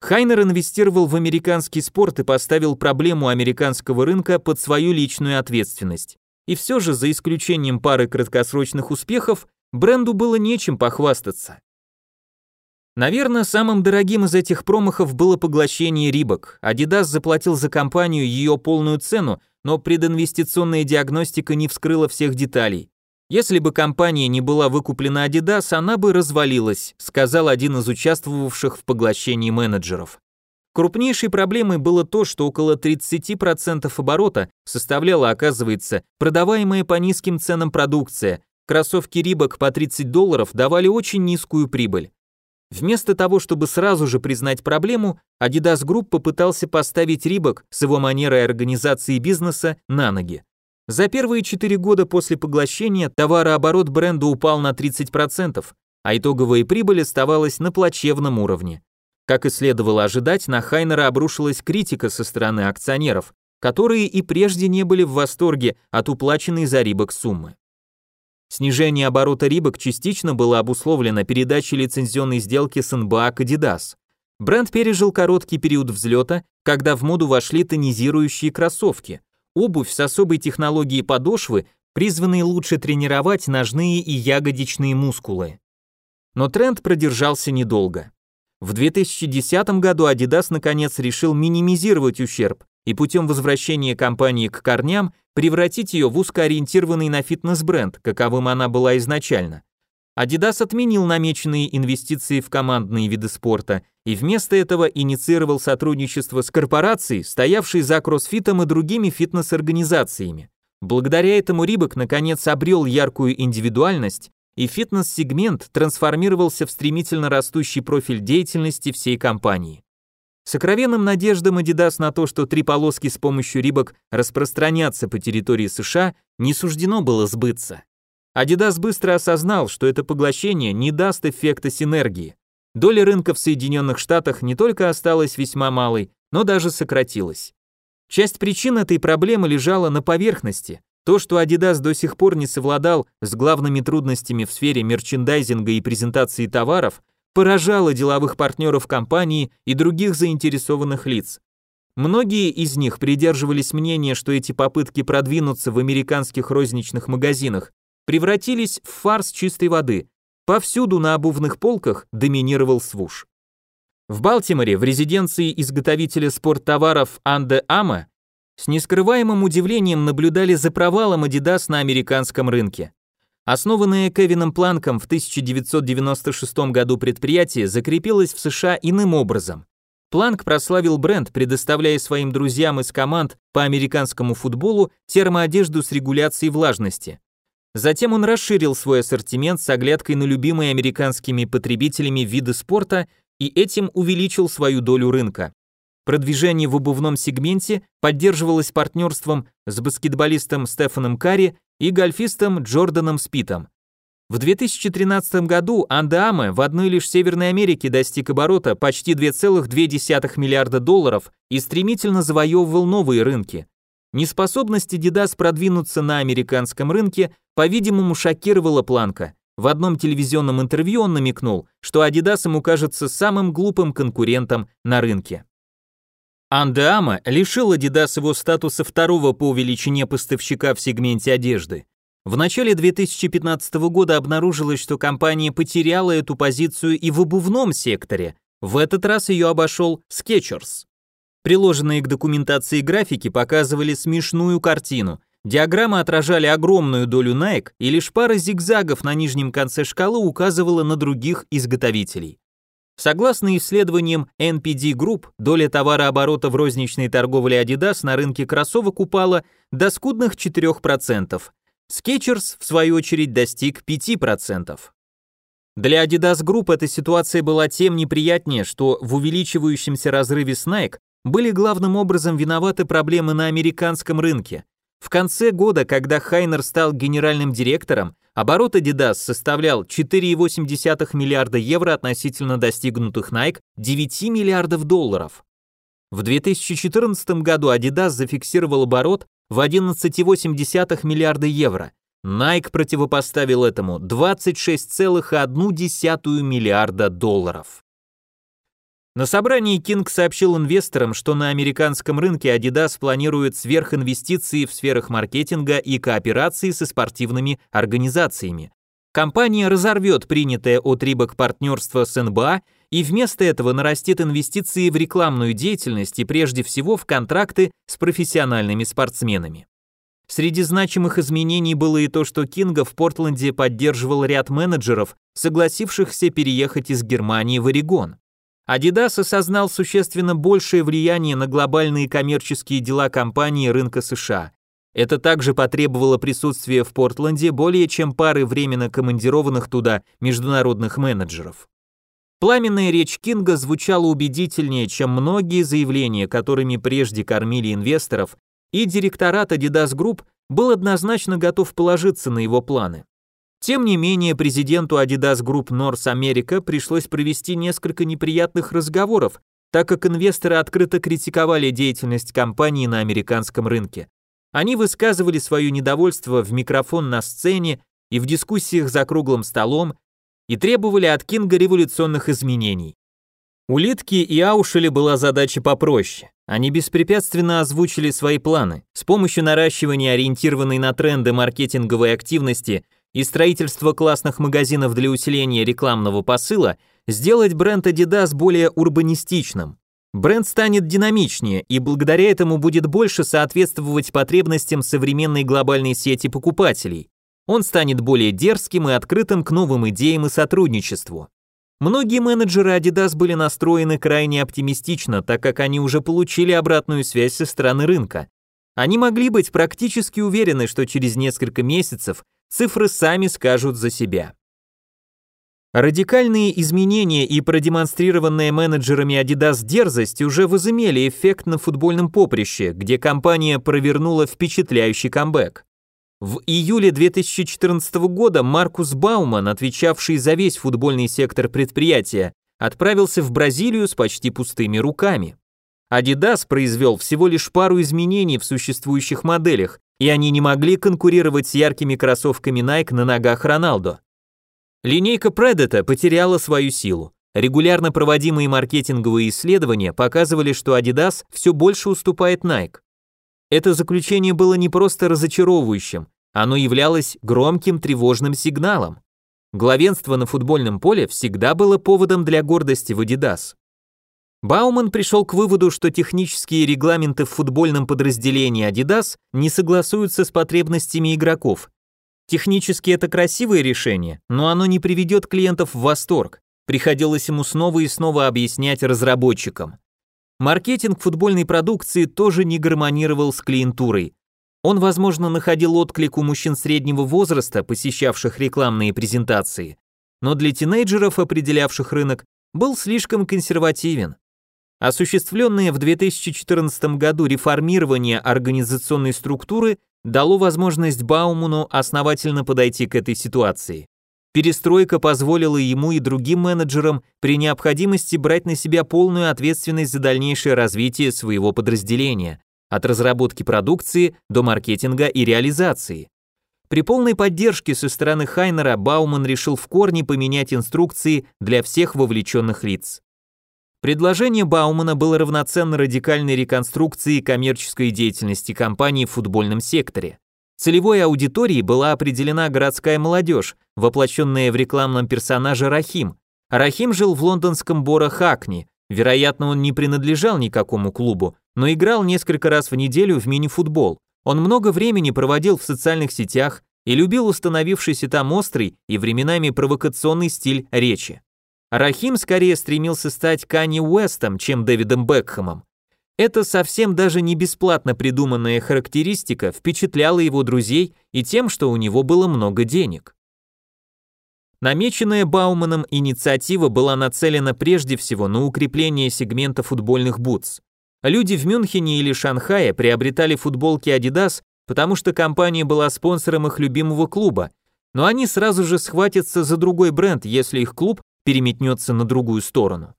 Хайнер инвестировал в американский спорт и поставил проблему американского рынка под свою личную ответственность. И все же, за исключением пары краткосрочных успехов, бренду было нечем похвастаться. Наверное, самым дорогим из этих промахов было поглощение Рибок. Adidas заплатил за компанию ее полную цену, но прединвестиционная диагностика не вскрыла всех деталей. Если бы компания не была выкуплена Adidas, она бы развалилась, сказал один из участвовавших в поглощении менеджеров. Крупнейшей проблемой было то, что около 30% оборота составляла, оказывается, продаваемая по низким ценам продукция. Кроссовки Рибок по 30 долларов давали очень низкую прибыль. Вместо того, чтобы сразу же признать проблему, Adidas Group попытался поставить Рибок с его манерой организации бизнеса на ноги. За первые 4 года после поглощения товарооборот бренда упал на 30%, а итоговая прибыль оставалась на плачевном уровне. Как и следовало ожидать, на Хайнера обрушилась критика со стороны акционеров, которые и прежде не были в восторге от уплаченной за Рибок суммы. Снижение оборота Рибок частично было обусловлено передачей лицензионной сделки с НБА к Adidas. Бренд пережил короткий период взлета, когда в моду вошли тонизирующие кроссовки, обувь с особой технологией подошвы, призванные лучше тренировать ножные и ягодичные мускулы. Но тренд продержался недолго. В 2010 году Adidas наконец решил минимизировать ущерб и путем возвращения компании к корням превратить ее в узкоориентированный на фитнес-бренд, каковым она была изначально. Adidas отменил намеченные инвестиции в командные виды спорта и вместо этого инициировал сотрудничество с корпорацией, стоявшей за кроссфитом и другими фитнес-организациями. Благодаря этому Рибок наконец обрел яркую индивидуальность и фитнес-сегмент трансформировался в стремительно растущий профиль деятельности всей компании. Сокровенным надеждам Adidas на то, что три полоски с помощью рибок распространятся по территории США, не суждено было сбыться. Adidas быстро осознал, что это поглощение не даст эффекта синергии. Доля рынка в Соединенных Штатах не только осталась весьма малой, но даже сократилась. Часть причин этой проблемы лежала на поверхности, то, что Adidas до сих пор не совладал с главными трудностями в сфере мерчендайзинга и презентации товаров, поражало деловых партнеров компании и других заинтересованных лиц. Многие из них придерживались мнения, что эти попытки продвинуться в американских розничных магазинах превратились в фарс чистой воды. Повсюду на обувных полках доминировал свуш. В Балтиморе, в резиденции изготовителя спорттоваров Анде Ама, с нескрываемым удивлением наблюдали за провалом Adidas на американском рынке. Основанное Кевином Планком в 1996 году предприятие закрепилось в США иным образом. Планк прославил бренд, предоставляя своим друзьям из команд по американскому футболу термоодежду с регуляцией влажности. Затем он расширил свой ассортимент с оглядкой на любимые американскими потребителями виды спорта и этим увеличил свою долю рынка. Продвижение в обувном сегменте поддерживалось партнерством с баскетболистом Стефаном Карри и гольфистом Джорданом Спитом. В 2013 году Андеаме в одной лишь Северной Америке достиг оборота почти 2,2 миллиарда долларов и стремительно завоевывал новые рынки. Неспособность Adidas продвинуться на американском рынке, по-видимому, шокировала Планка. В одном телевизионном интервью он намекнул, что Adidas ему кажется самым глупым конкурентом на рынке. Андеама лишил Adidas его статуса второго по величине поставщика в сегменте одежды. В начале 2015 года обнаружилось, что компания потеряла эту позицию и в обувном секторе. В этот раз ее обошел Skechers. Приложенные к документации графики показывали смешную картину. Диаграммы отражали огромную долю Nike, и лишь пара зигзагов на нижнем конце шкалы указывала на других изготовителей. Согласно исследованиям NPD Group, доля товарооборота в розничной торговле Adidas на рынке кроссовок упала до скудных 4%. Skechers, в свою очередь, достиг 5%. Для Adidas Group эта ситуация была тем неприятнее, что в увеличивающемся разрыве с Nike были главным образом виноваты проблемы на американском рынке. В конце года, когда Хайнер стал генеральным директором, оборот Adidas составлял 4,8 миллиарда евро относительно достигнутых Nike 9 миллиардов долларов. В 2014 году Adidas зафиксировал оборот в 11,8 миллиарда евро. Nike противопоставил этому 26,1 миллиарда долларов. На собрании King сообщил инвесторам, что на американском рынке Adidas планирует сверхинвестиции в сферах маркетинга и кооперации со спортивными организациями. Компания разорвет принятое от Рибок партнерство с НБА и вместо этого нарастит инвестиции в рекламную деятельность и прежде всего в контракты с профессиональными спортсменами. Среди значимых изменений было и то, что Кинга в Портленде поддерживал ряд менеджеров, согласившихся переехать из Германии в Орегон. Adidas осознал существенно большее влияние на глобальные коммерческие дела компании рынка США. Это также потребовало присутствия в Портленде более чем пары временно командированных туда международных менеджеров. Пламенная речь Кинга звучала убедительнее, чем многие заявления, которыми прежде кормили инвесторов, и директорат Adidas Group был однозначно готов положиться на его планы. Тем не менее, президенту Adidas Group North America пришлось провести несколько неприятных разговоров, так как инвесторы открыто критиковали деятельность компании на американском рынке. Они высказывали свое недовольство в микрофон на сцене и в дискуссиях за круглым столом и требовали от Кинга революционных изменений. У Литки и Аушеля была задача попроще. Они беспрепятственно озвучили свои планы. С помощью наращивания ориентированной на тренды маркетинговой активности и строительства классных магазинов для усиления рекламного посыла сделать бренд Adidas более урбанистичным. Бренд станет динамичнее и благодаря этому будет больше соответствовать потребностям современной глобальной сети покупателей. Он станет более дерзким и открытым к новым идеям и сотрудничеству. Многие менеджеры Adidas были настроены крайне оптимистично, так как они уже получили обратную связь со стороны рынка. Они могли быть практически уверены, что через несколько месяцев цифры сами скажут за себя. Радикальные изменения и продемонстрированная менеджерами Adidas дерзость уже возымели эффект на футбольном поприще, где компания провернула впечатляющий камбэк. В июле 2014 года Маркус Бауман, отвечавший за весь футбольный сектор предприятия, отправился в Бразилию с почти пустыми руками. Adidas произвел всего лишь пару изменений в существующих моделях, и они не могли конкурировать с яркими кроссовками Nike на ногах Роналдо. Линейка Predator потеряла свою силу. Регулярно проводимые маркетинговые исследования показывали, что Adidas все больше уступает Nike. Это заключение было не просто разочаровывающим, оно являлось громким тревожным сигналом. Главенство на футбольном поле всегда было поводом для гордости в Adidas. Бауман пришел к выводу, что технические регламенты в футбольном подразделении Adidas не согласуются с потребностями игроков. Технически это красивое решение, но оно не приведет клиентов в восторг. Приходилось ему снова и снова объяснять разработчикам. Маркетинг футбольной продукции тоже не гармонировал с клиентурой. Он, возможно, находил отклик у мужчин среднего возраста, посещавших рекламные презентации, но для тинейджеров, определявших рынок, был слишком консервативен. Осуществленное в 2014 году реформирование организационной структуры дало возможность Бауману основательно подойти к этой ситуации. Перестройка позволила ему и другим менеджерам при необходимости брать на себя полную ответственность за дальнейшее развитие своего подразделения, от разработки продукции до маркетинга и реализации. При полной поддержке со стороны Хайнера Бауман решил в корне поменять инструкции для всех вовлеченных лиц. Предложение Баумана было равноценно радикальной реконструкции коммерческой деятельности компании в футбольном секторе. Целевой аудиторией была определена городская молодежь, воплощенная в рекламном персонаже Рахим. Рахим жил в лондонском Бора Хакни. Вероятно, он не принадлежал никакому клубу, но играл несколько раз в неделю в мини-футбол. Он много времени проводил в социальных сетях и любил установившийся там острый и временами провокационный стиль речи. Рахим скорее стремился стать Канни Уэстом, чем Дэвидом Бекхэмом. Эта совсем даже не бесплатно придуманная характеристика впечатляла его друзей и тем, что у него было много денег. Намеченная Бауманом инициатива была нацелена прежде всего на укрепление сегмента футбольных бутс. Люди в Мюнхене или Шанхае приобретали футболки Adidas потому что компания была спонсором их любимого клуба, но они сразу же схватятся за другой бренд, если их клуб переметнется на другую сторону.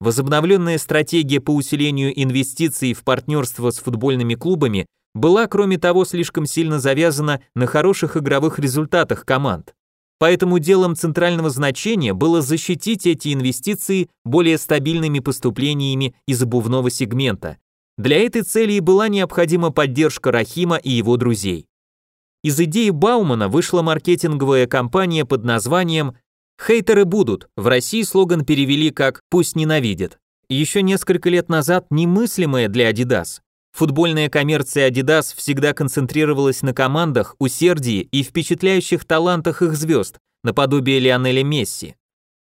Возобновленная стратегия по усилению инвестиций в партнерство с футбольными клубами была, кроме того, слишком сильно завязана на хороших игровых результатах команд. Поэтому делом центрального значения было защитить эти инвестиции более стабильными поступлениями из обувного сегмента. Для этой цели и была необходима поддержка Рахима и его друзей. Из идеи Баумана вышла маркетинговая кампания под названием «Хейтеры будут», в России слоган перевели как «Пусть ненавидят». Еще несколько лет назад немыслимое для Adidas. Футбольная коммерция Adidas всегда концентрировалась на командах, усердии и впечатляющих талантах их звезд, наподобие Лионеля Месси.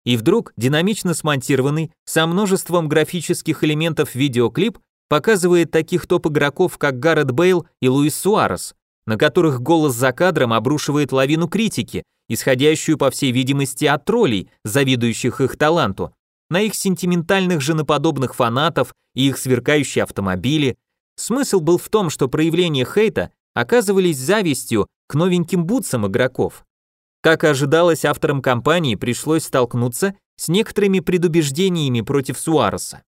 И вдруг динамично смонтированный, со множеством графических элементов видеоклип показывает таких топ-игроков, как Гаррет Бейл и Луис Суарес, на которых голос за кадром обрушивает лавину критики, исходящую, по всей видимости, от троллей, завидующих их таланту, на их сентиментальных женоподобных фанатов и их сверкающие автомобили. Смысл был в том, что проявления хейта оказывались завистью к новеньким бутсам игроков. Как ожидалось, авторам компании пришлось столкнуться с некоторыми предубеждениями против Суареса.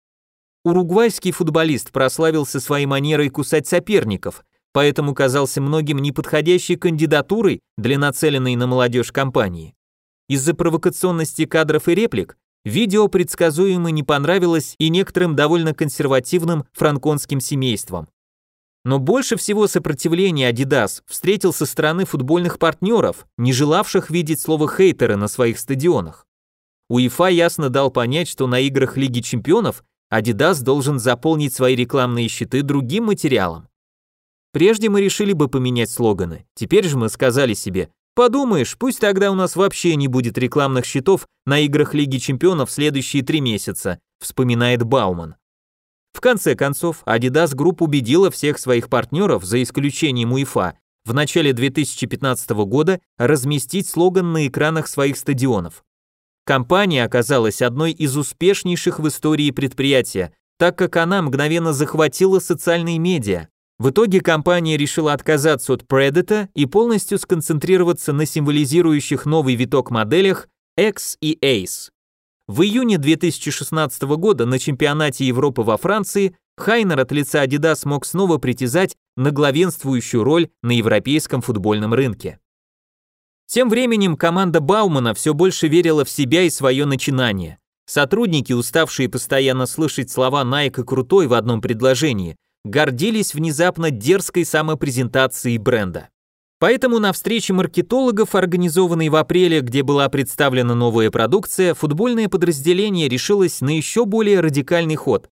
Уругвайский футболист прославился своей манерой кусать соперников, поэтому казался многим неподходящей кандидатурой для нацеленной на молодежь кампании. Из-за провокационности кадров и реплик видео предсказуемо не понравилось и некоторым довольно консервативным франконским семействам. Но больше всего сопротивления Adidas встретил со стороны футбольных партнеров, не желавших видеть слово «хейтеры» на своих стадионах. УЕФА ясно дал понять, что на играх Лиги чемпионов Adidas должен заполнить свои рекламные щиты другим материалом. Прежде мы решили бы поменять слоганы. Теперь же мы сказали себе, подумаешь, пусть тогда у нас вообще не будет рекламных щитов на играх Лиги Чемпионов следующие три месяца, вспоминает Бауман. В конце концов, Adidas Group убедила всех своих партнеров, за исключением УЕФА, в начале 2015 года разместить слоган на экранах своих стадионов. Компания оказалась одной из успешнейших в истории предприятия, так как она мгновенно захватила социальные медиа, в итоге компания решила отказаться от Predator и полностью сконцентрироваться на символизирующих новый виток моделях X и Ace. В июне 2016 года на чемпионате Европы во Франции Хайнер от лица Adidas смог снова притязать на главенствующую роль на европейском футбольном рынке. Тем временем команда Баумана все больше верила в себя и свое начинание. Сотрудники, уставшие постоянно слышать слова Nike крутой в одном предложении, гордились внезапно дерзкой самопрезентацией бренда. Поэтому на встрече маркетологов, организованной в апреле, где была представлена новая продукция, футбольное подразделение решилось на еще более радикальный ход.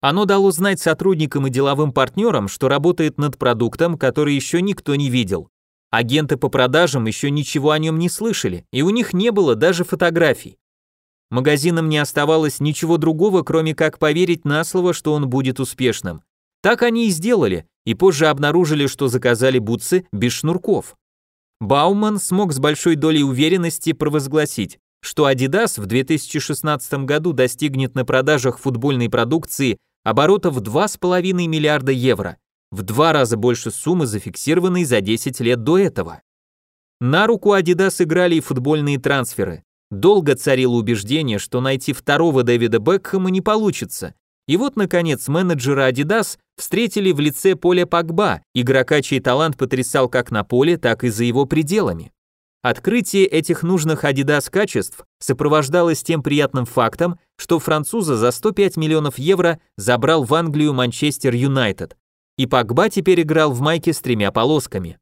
Оно дало знать сотрудникам и деловым партнерам, что работает над продуктом, который еще никто не видел. Агенты по продажам еще ничего о нем не слышали, и у них не было даже фотографий. Магазинам не оставалось ничего другого, кроме как поверить на слово, что он будет успешным. Так они и сделали, и позже обнаружили, что заказали бутсы без шнурков. Бауман смог с большой долей уверенности провозгласить, что Adidas в 2016 году достигнет на продажах футбольной продукции оборотов 2,5 миллиарда евро, в два раза больше суммы, зафиксированной за 10 лет до этого. На руку Adidas играли и футбольные трансферы. Долго царило убеждение, что найти второго Дэвида Бекхэма не получится, и вот, наконец, менеджера Adidas встретили в лице Поля Пагба, игрока, чей талант потрясал как на поле, так и за его пределами. Открытие этих нужных Adidas качеств сопровождалось тем приятным фактом, что француза за 105 миллионов евро забрал в Англию Манчестер Юнайтед, и Пагба теперь играл в майке с тремя полосками.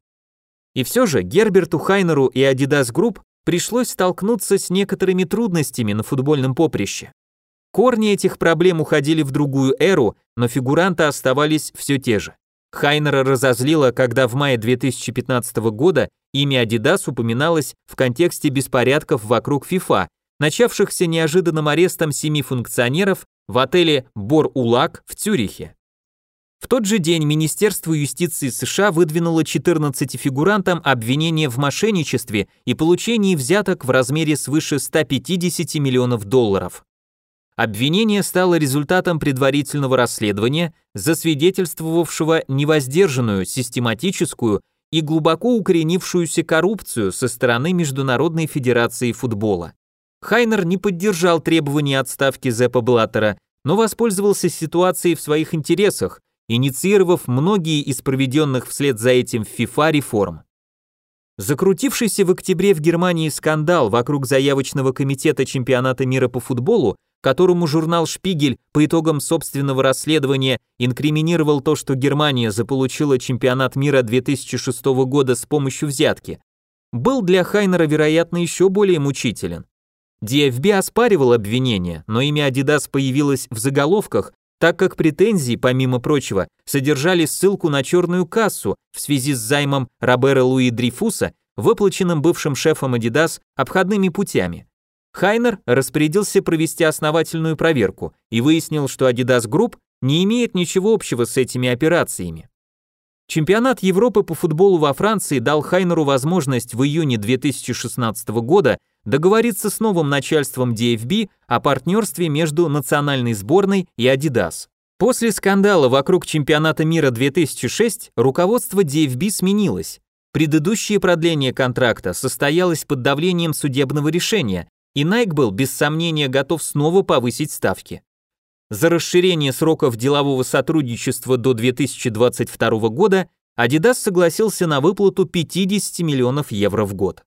И все же Герберту Хайнеру и Adidas Group пришлось столкнуться с некоторыми трудностями на футбольном поприще. Корни этих проблем уходили в другую эру, но фигуранты оставались все те же. Хайнера разозлило, когда в мае 2015 года имя Adidas упоминалось в контексте беспорядков вокруг FIFA, начавшихся неожиданным арестом семи функционеров в отеле Бор-Улак в Цюрихе. В тот же день Министерство юстиции США выдвинуло 14 фигурантам обвинение в мошенничестве и получении взяток в размере свыше 150 миллионов долларов. Обвинение стало результатом предварительного расследования, засвидетельствовавшего невоздержанную, систематическую и глубоко укоренившуюся коррупцию со стороны Международной Федерации футбола. Хайнер не поддержал требования отставки Зеппа Блаттера, но воспользовался ситуацией в своих интересах, инициировав многие из проведенных вслед за этим в ФИФА реформ. Закрутившийся в октябре в Германии скандал вокруг заявочного комитета чемпионата мира по футболу, которому журнал «Шпигель» по итогам собственного расследования инкриминировал то, что Германия заполучила чемпионат мира 2006 года с помощью взятки, был для Хайнера, вероятно, еще более мучителен. DFB оспаривал обвинение, но имя Adidas появилось в заголовках, так как претензии, помимо прочего, содержали ссылку на черную кассу в связи с займом Робера Луи Дрифуса, выплаченным бывшим шефом Adidas обходными путями. Хайнер распорядился провести основательную проверку и выяснил, что Adidas Group не имеет ничего общего с этими операциями. Чемпионат Европы по футболу во Франции дал Хайнеру возможность в июне 2016 года договориться с новым начальством DFB о партнерстве между национальной сборной и Adidas. После скандала вокруг чемпионата мира 2006 руководство DFB сменилось. Предыдущее продление контракта состоялось под давлением судебного решения, и Nike был без сомнения готов снова повысить ставки. За расширение сроков делового сотрудничества до 2022 года Adidas согласился на выплату 50 миллионов евро в год.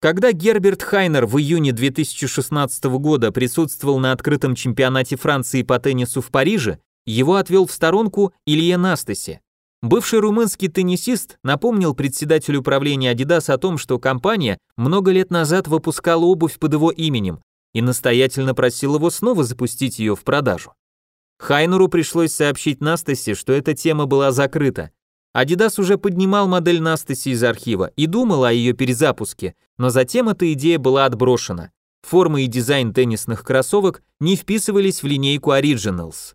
Когда Герберт Хайнер в июне 2016 года присутствовал на открытом чемпионате Франции по теннису в Париже, его отвел в сторонку Илья Настаси. Бывший румынский теннисист напомнил председателю правления Adidas о том, что компания много лет назад выпускала обувь под его именем и настоятельно просил его снова запустить ее в продажу. Хайнеру пришлось сообщить Настасе, что эта тема была закрыта, Adidas уже поднимал модель Настаси из архива и думал о ее перезапуске, но затем эта идея была отброшена. Форма и дизайн теннисных кроссовок не вписывались в линейку Originals.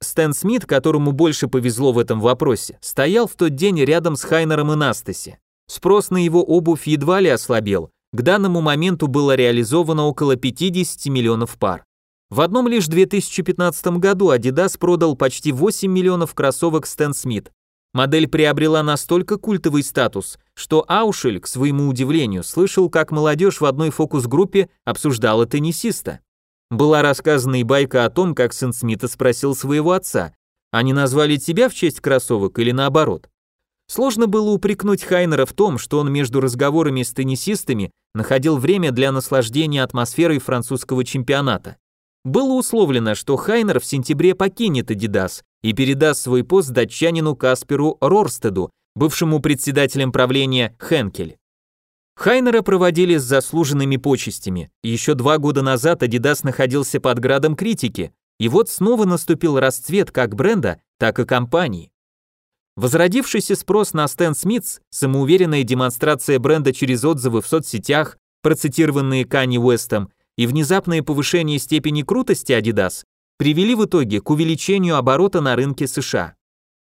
Стэн Смит, которому больше повезло в этом вопросе, стоял в тот день рядом с Хайнером и Настаси. Спрос на его обувь едва ли ослабел, к данному моменту было реализовано около 50 миллионов пар. В одном лишь 2015 году Adidas продал почти 8 миллионов кроссовок Стэн Смит, Модель приобрела настолько культовый статус, что Аушель, к своему удивлению, слышал, как молодежь в одной фокус-группе обсуждала теннисиста. Была рассказана и байка о том, как сын Смита спросил своего отца, они назвали тебя в честь кроссовок или наоборот. Сложно было упрекнуть Хайнера в том, что он между разговорами с теннисистами находил время для наслаждения атмосферой французского чемпионата. Было условлено, что Хайнер в сентябре покинет Adidas и передаст свой пост датчанину Касперу Рорстеду, бывшему председателем правления Хенкель. Хайнера проводили с заслуженными почестями. Еще два года назад Adidas находился под градом критики, и вот снова наступил расцвет как бренда, так и компании. Возродившийся спрос на Стэн Смитс, самоуверенная демонстрация бренда через отзывы в соцсетях, процитированные Канни Уэстом, и внезапное повышение степени крутости Adidas привели в итоге к увеличению оборота на рынке США.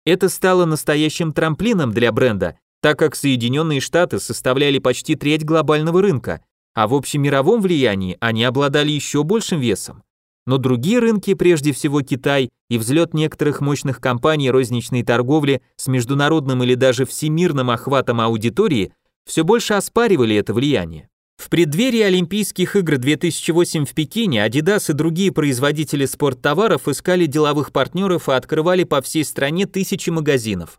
Это стало настоящим трамплином для бренда, так как Соединенные Штаты составляли почти треть глобального рынка, а в общемировом влиянии они обладали еще большим весом. Но другие рынки, прежде всего Китай и взлет некоторых мощных компаний розничной торговли с международным или даже всемирным охватом аудитории, все больше оспаривали это влияние. В преддверии Олимпийских игр 2008 в Пекине Adidas и другие производители спорттоваров искали деловых партнеров и открывали по всей стране тысячи магазинов.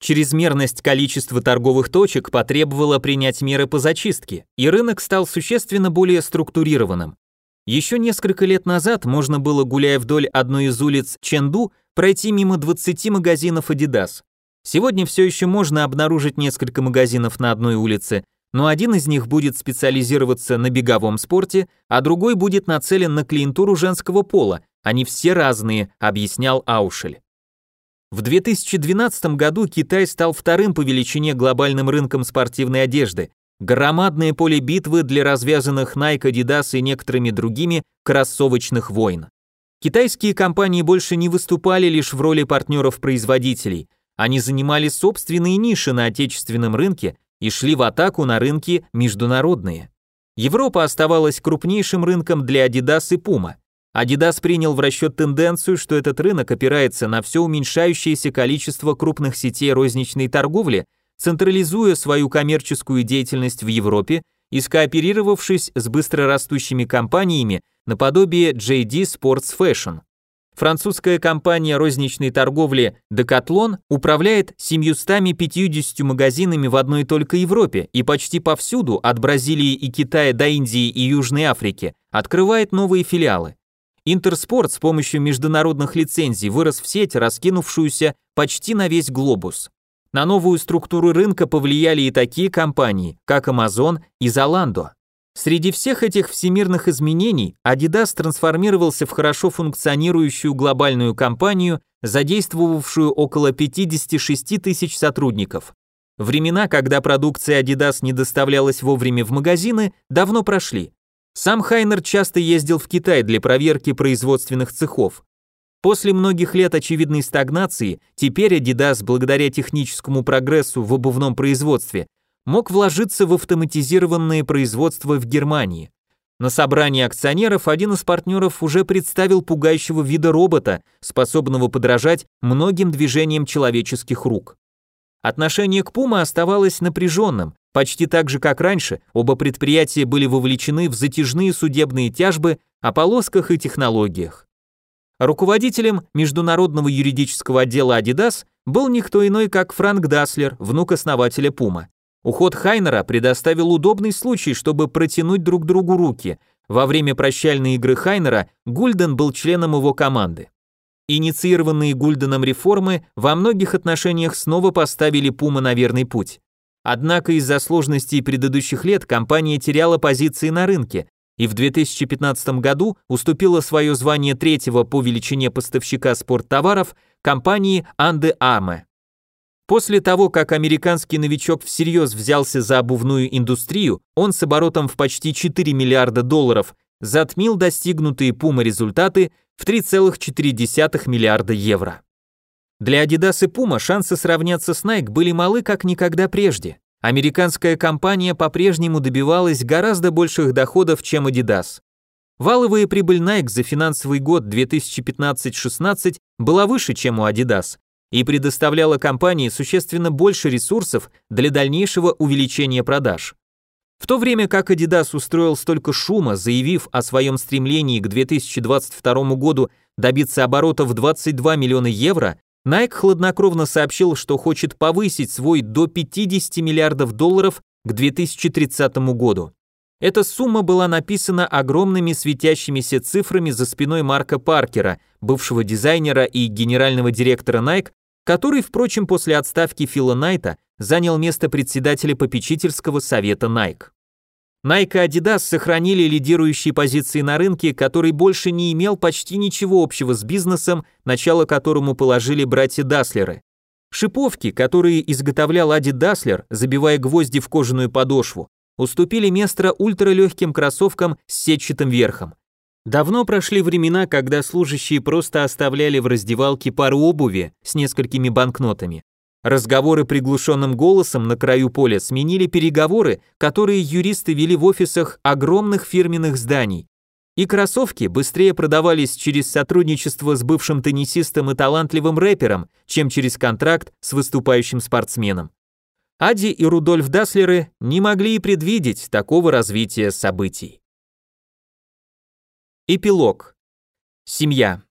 Чрезмерность количества торговых точек потребовала принять меры по зачистке, и рынок стал существенно более структурированным. Еще несколько лет назад можно было, гуляя вдоль одной из улиц Ченду, пройти мимо 20 магазинов Adidas. Сегодня все еще можно обнаружить несколько магазинов на одной улице, но один из них будет специализироваться на беговом спорте, а другой будет нацелен на клиентуру женского пола. Они все разные, объяснял Аушель. В 2012 году Китай стал вторым по величине глобальным рынком спортивной одежды. Громадное поле битвы для развязанных Nike, Adidas и некоторыми другими кроссовочных войн. Китайские компании больше не выступали лишь в роли партнеров-производителей. Они занимали собственные ниши на отечественном рынке и шли в атаку на рынки международные. Европа оставалась крупнейшим рынком для Adidas и Puma. Adidas принял в расчет тенденцию, что этот рынок опирается на все уменьшающееся количество крупных сетей розничной торговли, централизуя свою коммерческую деятельность в Европе и скооперировавшись с быстрорастущими компаниями наподобие JD Sports Fashion. Французская компания розничной торговли Decathlon управляет 750 магазинами в одной только Европе и почти повсюду, от Бразилии и Китая до Индии и Южной Африки, открывает новые филиалы. Интерспорт с помощью международных лицензий вырос в сеть, раскинувшуюся почти на весь глобус. На новую структуру рынка повлияли и такие компании, как Amazon и Zalando. Среди всех этих всемирных изменений Adidas трансформировался в хорошо функционирующую глобальную компанию, задействовавшую около 56 тысяч сотрудников. Времена, когда продукция Adidas не доставлялась вовремя в магазины, давно прошли. Сам Хайнер часто ездил в Китай для проверки производственных цехов. После многих лет очевидной стагнации, теперь Adidas, благодаря техническому прогрессу в обувном производстве, мог вложиться в автоматизированное производство в Германии. На собрании акционеров один из партнеров уже представил пугающего вида робота, способного подражать многим движениям человеческих рук. Отношение к Puma оставалось напряженным, почти так же, как раньше, оба предприятия были вовлечены в затяжные судебные тяжбы о полосках и технологиях. Руководителем международного юридического отдела Adidas был никто иной, как Франк Даслер, внук основателя Puma. Уход Хайнера предоставил удобный случай, чтобы протянуть друг другу руки. Во время прощальной игры Хайнера Гульден был членом его команды. Инициированные Гульденом реформы во многих отношениях снова поставили Пума на верный путь. Однако из-за сложностей предыдущих лет компания теряла позиции на рынке и в 2015 году уступила свое звание третьего по величине поставщика спорттоваров компании Анде Armour. После того, как американский новичок всерьез взялся за обувную индустрию, он с оборотом в почти 4 миллиарда долларов затмил достигнутые Puma результаты в 3,4 миллиарда евро. Для Adidas и Puma шансы сравняться с Nike были малы как никогда прежде. Американская компания по-прежнему добивалась гораздо больших доходов, чем Adidas. Валовая прибыль Nike за финансовый год 2015-16 была выше, чем у Adidas, и предоставляла компании существенно больше ресурсов для дальнейшего увеличения продаж. В то время как Adidas устроил столько шума, заявив о своем стремлении к 2022 году добиться оборота в 22 миллиона евро, Nike хладнокровно сообщил, что хочет повысить свой до 50 миллиардов долларов к 2030 году. Эта сумма была написана огромными светящимися цифрами за спиной Марка Паркера, бывшего дизайнера и генерального директора Nike, который, впрочем, после отставки Фила Найта занял место председателя попечительского совета Nike. Nike и Adidas сохранили лидирующие позиции на рынке, который больше не имел почти ничего общего с бизнесом, начало которому положили братья Даслеры. Шиповки, которые изготовлял Ади Даслер, забивая гвозди в кожаную подошву, уступили место ультралегким кроссовкам с сетчатым верхом. Давно прошли времена, когда служащие просто оставляли в раздевалке пару обуви с несколькими банкнотами. Разговоры приглушенным голосом на краю поля сменили переговоры, которые юристы вели в офисах огромных фирменных зданий. И кроссовки быстрее продавались через сотрудничество с бывшим теннисистом и талантливым рэпером, чем через контракт с выступающим спортсменом. Ади и Рудольф Даслеры не могли и предвидеть такого развития событий. Эпилог. Семья.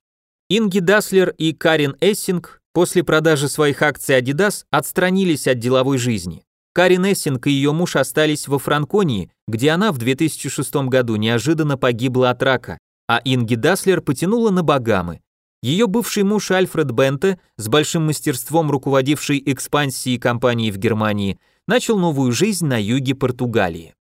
Инги Даслер и Карин Эссинг после продажи своих акций Adidas отстранились от деловой жизни. Карин Эссинг и ее муж остались во Франконии, где она в 2006 году неожиданно погибла от рака, а Инги Даслер потянула на Багамы. Ее бывший муж Альфред Бенте, с большим мастерством руководивший экспансией компании в Германии, начал новую жизнь на юге Португалии.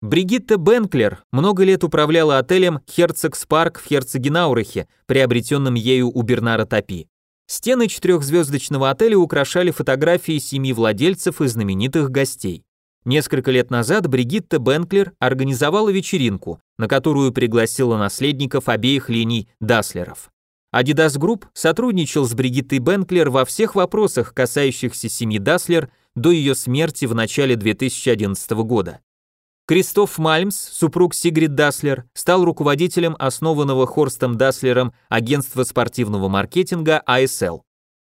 Бригитта Бенклер много лет управляла отелем Херцогс Парк в Херцогенаурахе, приобретенным ею у Бернара Тапи. Стены четырехзвездочного отеля украшали фотографии семи владельцев и знаменитых гостей. Несколько лет назад Бригитта Бенклер организовала вечеринку, на которую пригласила наследников обеих линий Даслеров. Adidas Group сотрудничал с Бригиттой Бенклер во всех вопросах, касающихся семьи Даслер до ее смерти в начале 2011 года. Кристоф Мальмс, супруг Сигрид Даслер, стал руководителем основанного Хорстом Даслером агентства спортивного маркетинга ASL.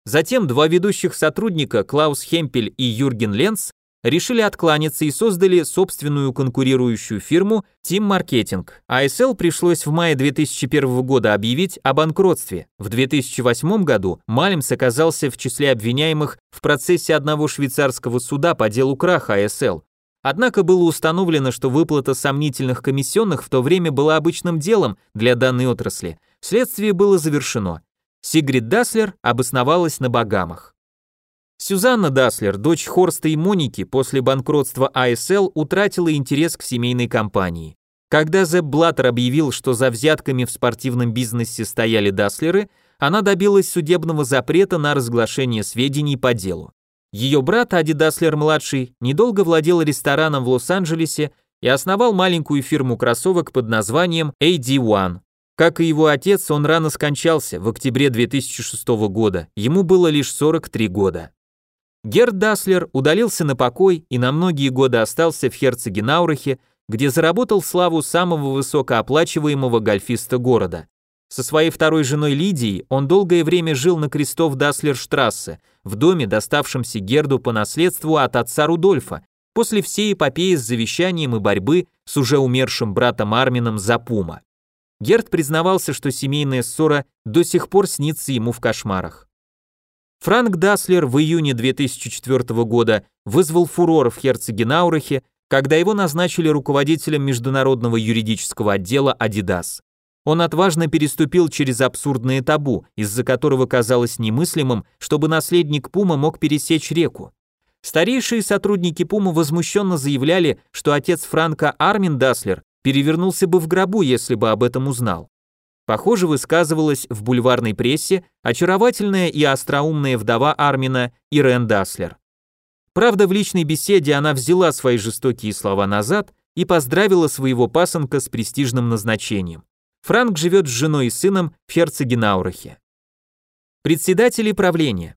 Затем два ведущих сотрудника Клаус Хемпель и Юрген Ленц решили откланяться и создали собственную конкурирующую фирму Team Marketing. ASL пришлось в мае 2001 года объявить о банкротстве. В 2008 году Мальмс оказался в числе обвиняемых в процессе одного швейцарского суда по делу краха ASL, Однако было установлено, что выплата сомнительных комиссионных в то время была обычным делом для данной отрасли. Следствие было завершено. Сигрид Даслер обосновалась на Багамах. Сюзанна Даслер, дочь Хорста и Моники, после банкротства ISL утратила интерес к семейной компании. Когда Зепп Блаттер объявил, что за взятками в спортивном бизнесе стояли Даслеры, она добилась судебного запрета на разглашение сведений по делу. Ее брат Ади Даслер-младший недолго владел рестораном в Лос-Анджелесе и основал маленькую фирму кроссовок под названием AD1. Как и его отец, он рано скончался в октябре 2006 года, ему было лишь 43 года. Герд Даслер удалился на покой и на многие годы остался в Херцегенаурахе, где заработал славу самого высокооплачиваемого гольфиста города. Со своей второй женой Лидией он долгое время жил на крестов Даслерштрассе, в доме, доставшемся Герду по наследству от отца Рудольфа, после всей эпопеи с завещанием и борьбы с уже умершим братом Армином за Пума. Герд признавался, что семейная ссора до сих пор снится ему в кошмарах. Франк Даслер в июне 2004 года вызвал фурор в Херцегенаурахе, когда его назначили руководителем международного юридического отдела Adidas. Он отважно переступил через абсурдное табу, из-за которого казалось немыслимым, чтобы наследник Пума мог пересечь реку. Старейшие сотрудники Puma возмущенно заявляли, что отец Франка Армин Даслер перевернулся бы в гробу, если бы об этом узнал. Похоже, высказывалась в бульварной прессе очаровательная и остроумная вдова Армина Ирен Даслер. Правда, в личной беседе она взяла свои жестокие слова назад и поздравила своего пасынка с престижным назначением. Франк живет с женой и сыном в Херцогенаурахе. Председатели правления.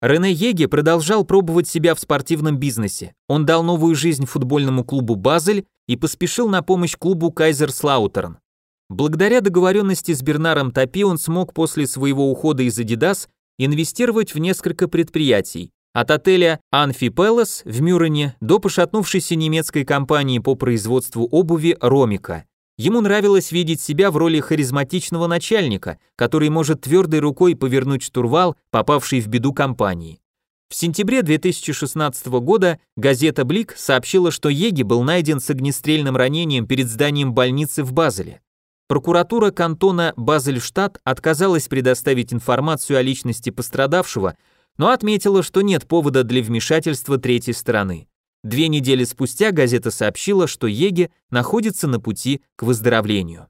Рене Еге продолжал пробовать себя в спортивном бизнесе. Он дал новую жизнь футбольному клубу «Базель» и поспешил на помощь клубу «Кайзерслаутерн». Благодаря договоренности с Бернаром Топи он смог после своего ухода из Adidas инвестировать в несколько предприятий, от отеля Анфи Пелос в Мюррене до пошатнувшейся немецкой компании по производству обуви Ромика. Ему нравилось видеть себя в роли харизматичного начальника, который может твердой рукой повернуть штурвал, попавший в беду компании. В сентябре 2016 года газета «Блик» сообщила, что Еги был найден с огнестрельным ранением перед зданием больницы в Базеле. Прокуратура кантона Базельштадт отказалась предоставить информацию о личности пострадавшего, но отметила, что нет повода для вмешательства третьей стороны. Две недели спустя газета сообщила, что Еге находится на пути к выздоровлению.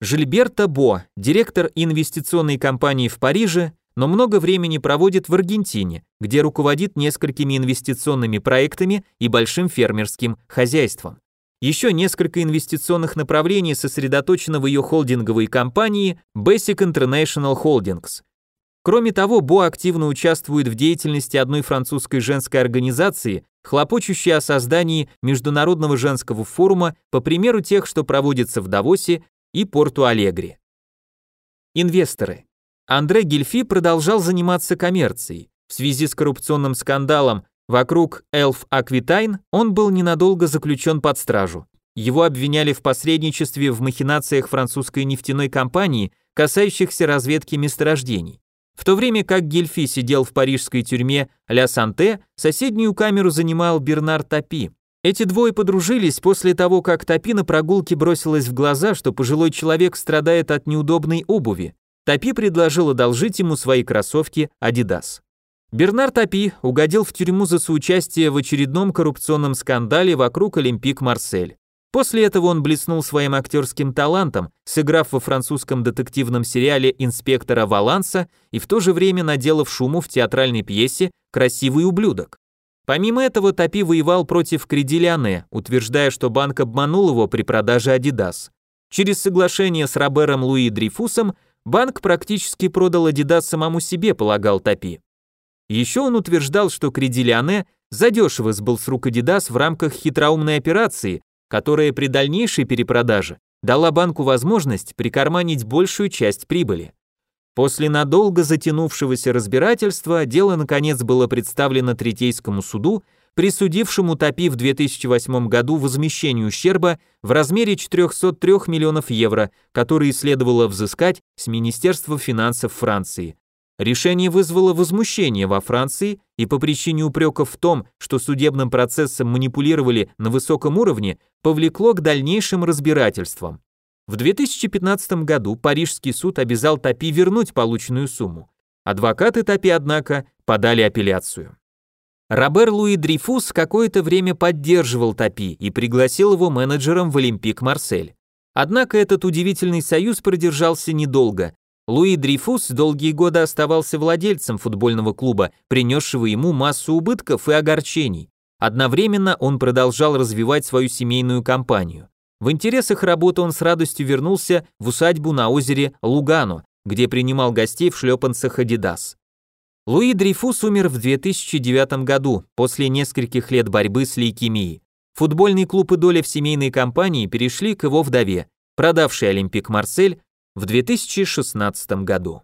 Жильберто Бо, директор инвестиционной компании в Париже, но много времени проводит в Аргентине, где руководит несколькими инвестиционными проектами и большим фермерским хозяйством. Еще несколько инвестиционных направлений сосредоточено в ее холдинговой компании Basic International Holdings. Кроме того, Бо активно участвует в деятельности одной французской женской организации, хлопочущей о создании Международного женского форума по примеру тех, что проводится в Давосе и Порту-Алегре. Инвесторы. Андре Гильфи продолжал заниматься коммерцией. В связи с коррупционным скандалом вокруг Elf Aquitaine он был ненадолго заключен под стражу. Его обвиняли в посредничестве в махинациях французской нефтяной компании, касающихся разведки месторождений. В то время как Гельфи сидел в парижской тюрьме Ля Санте, соседнюю камеру занимал Бернар Тапи. Эти двое подружились после того, как Тапи на прогулке бросилась в глаза, что пожилой человек страдает от неудобной обуви. Тапи предложил одолжить ему свои кроссовки Adidas. Бернар Тапи угодил в тюрьму за соучастие в очередном коррупционном скандале вокруг Олимпик Марсель. После этого он блеснул своим актерским талантом, сыграв во французском детективном сериале инспектора Валанса и в то же время наделав шуму в театральной пьесе «Красивый ублюдок». Помимо этого Топи воевал против Кредиляне, утверждая, что банк обманул его при продаже Adidas. Через соглашение с Робером Луи Дрейфусом банк практически продал Adidas самому себе, полагал Топи. Еще он утверждал, что Кредиляне задешево сбыл с рук Adidas в рамках хитроумной операции, которая при дальнейшей перепродаже дала банку возможность прикарманить большую часть прибыли. После надолго затянувшегося разбирательства дело наконец было представлено Третейскому суду, присудившему ТАПИ в 2008 году возмещение ущерба в размере 403 миллионов евро, которые следовало взыскать с Министерства финансов Франции. Решение вызвало возмущение во Франции и по причине упреков в том, что судебным процессом манипулировали на высоком уровне, повлекло к дальнейшим разбирательствам. В 2015 году Парижский суд обязал Топи вернуть полученную сумму. Адвокаты Топи, однако, подали апелляцию. Робер Луи Дрейфус какое-то время поддерживал Топи и пригласил его менеджером в Олимпик Марсель. Однако этот удивительный союз продержался недолго. Луи Дрейфус долгие годы оставался владельцем футбольного клуба, принесшего ему массу убытков и огорчений. Одновременно он продолжал развивать свою семейную компанию. В интересах работы он с радостью вернулся в усадьбу на озере Лугано, где принимал гостей в шлепанцах Adidas. Луи Дрейфус умер в 2009 году после нескольких лет борьбы с лейкемией. Футбольный клуб и доля в семейной компании перешли к его вдове, продавшей Олимпик Марсель в 2016 году.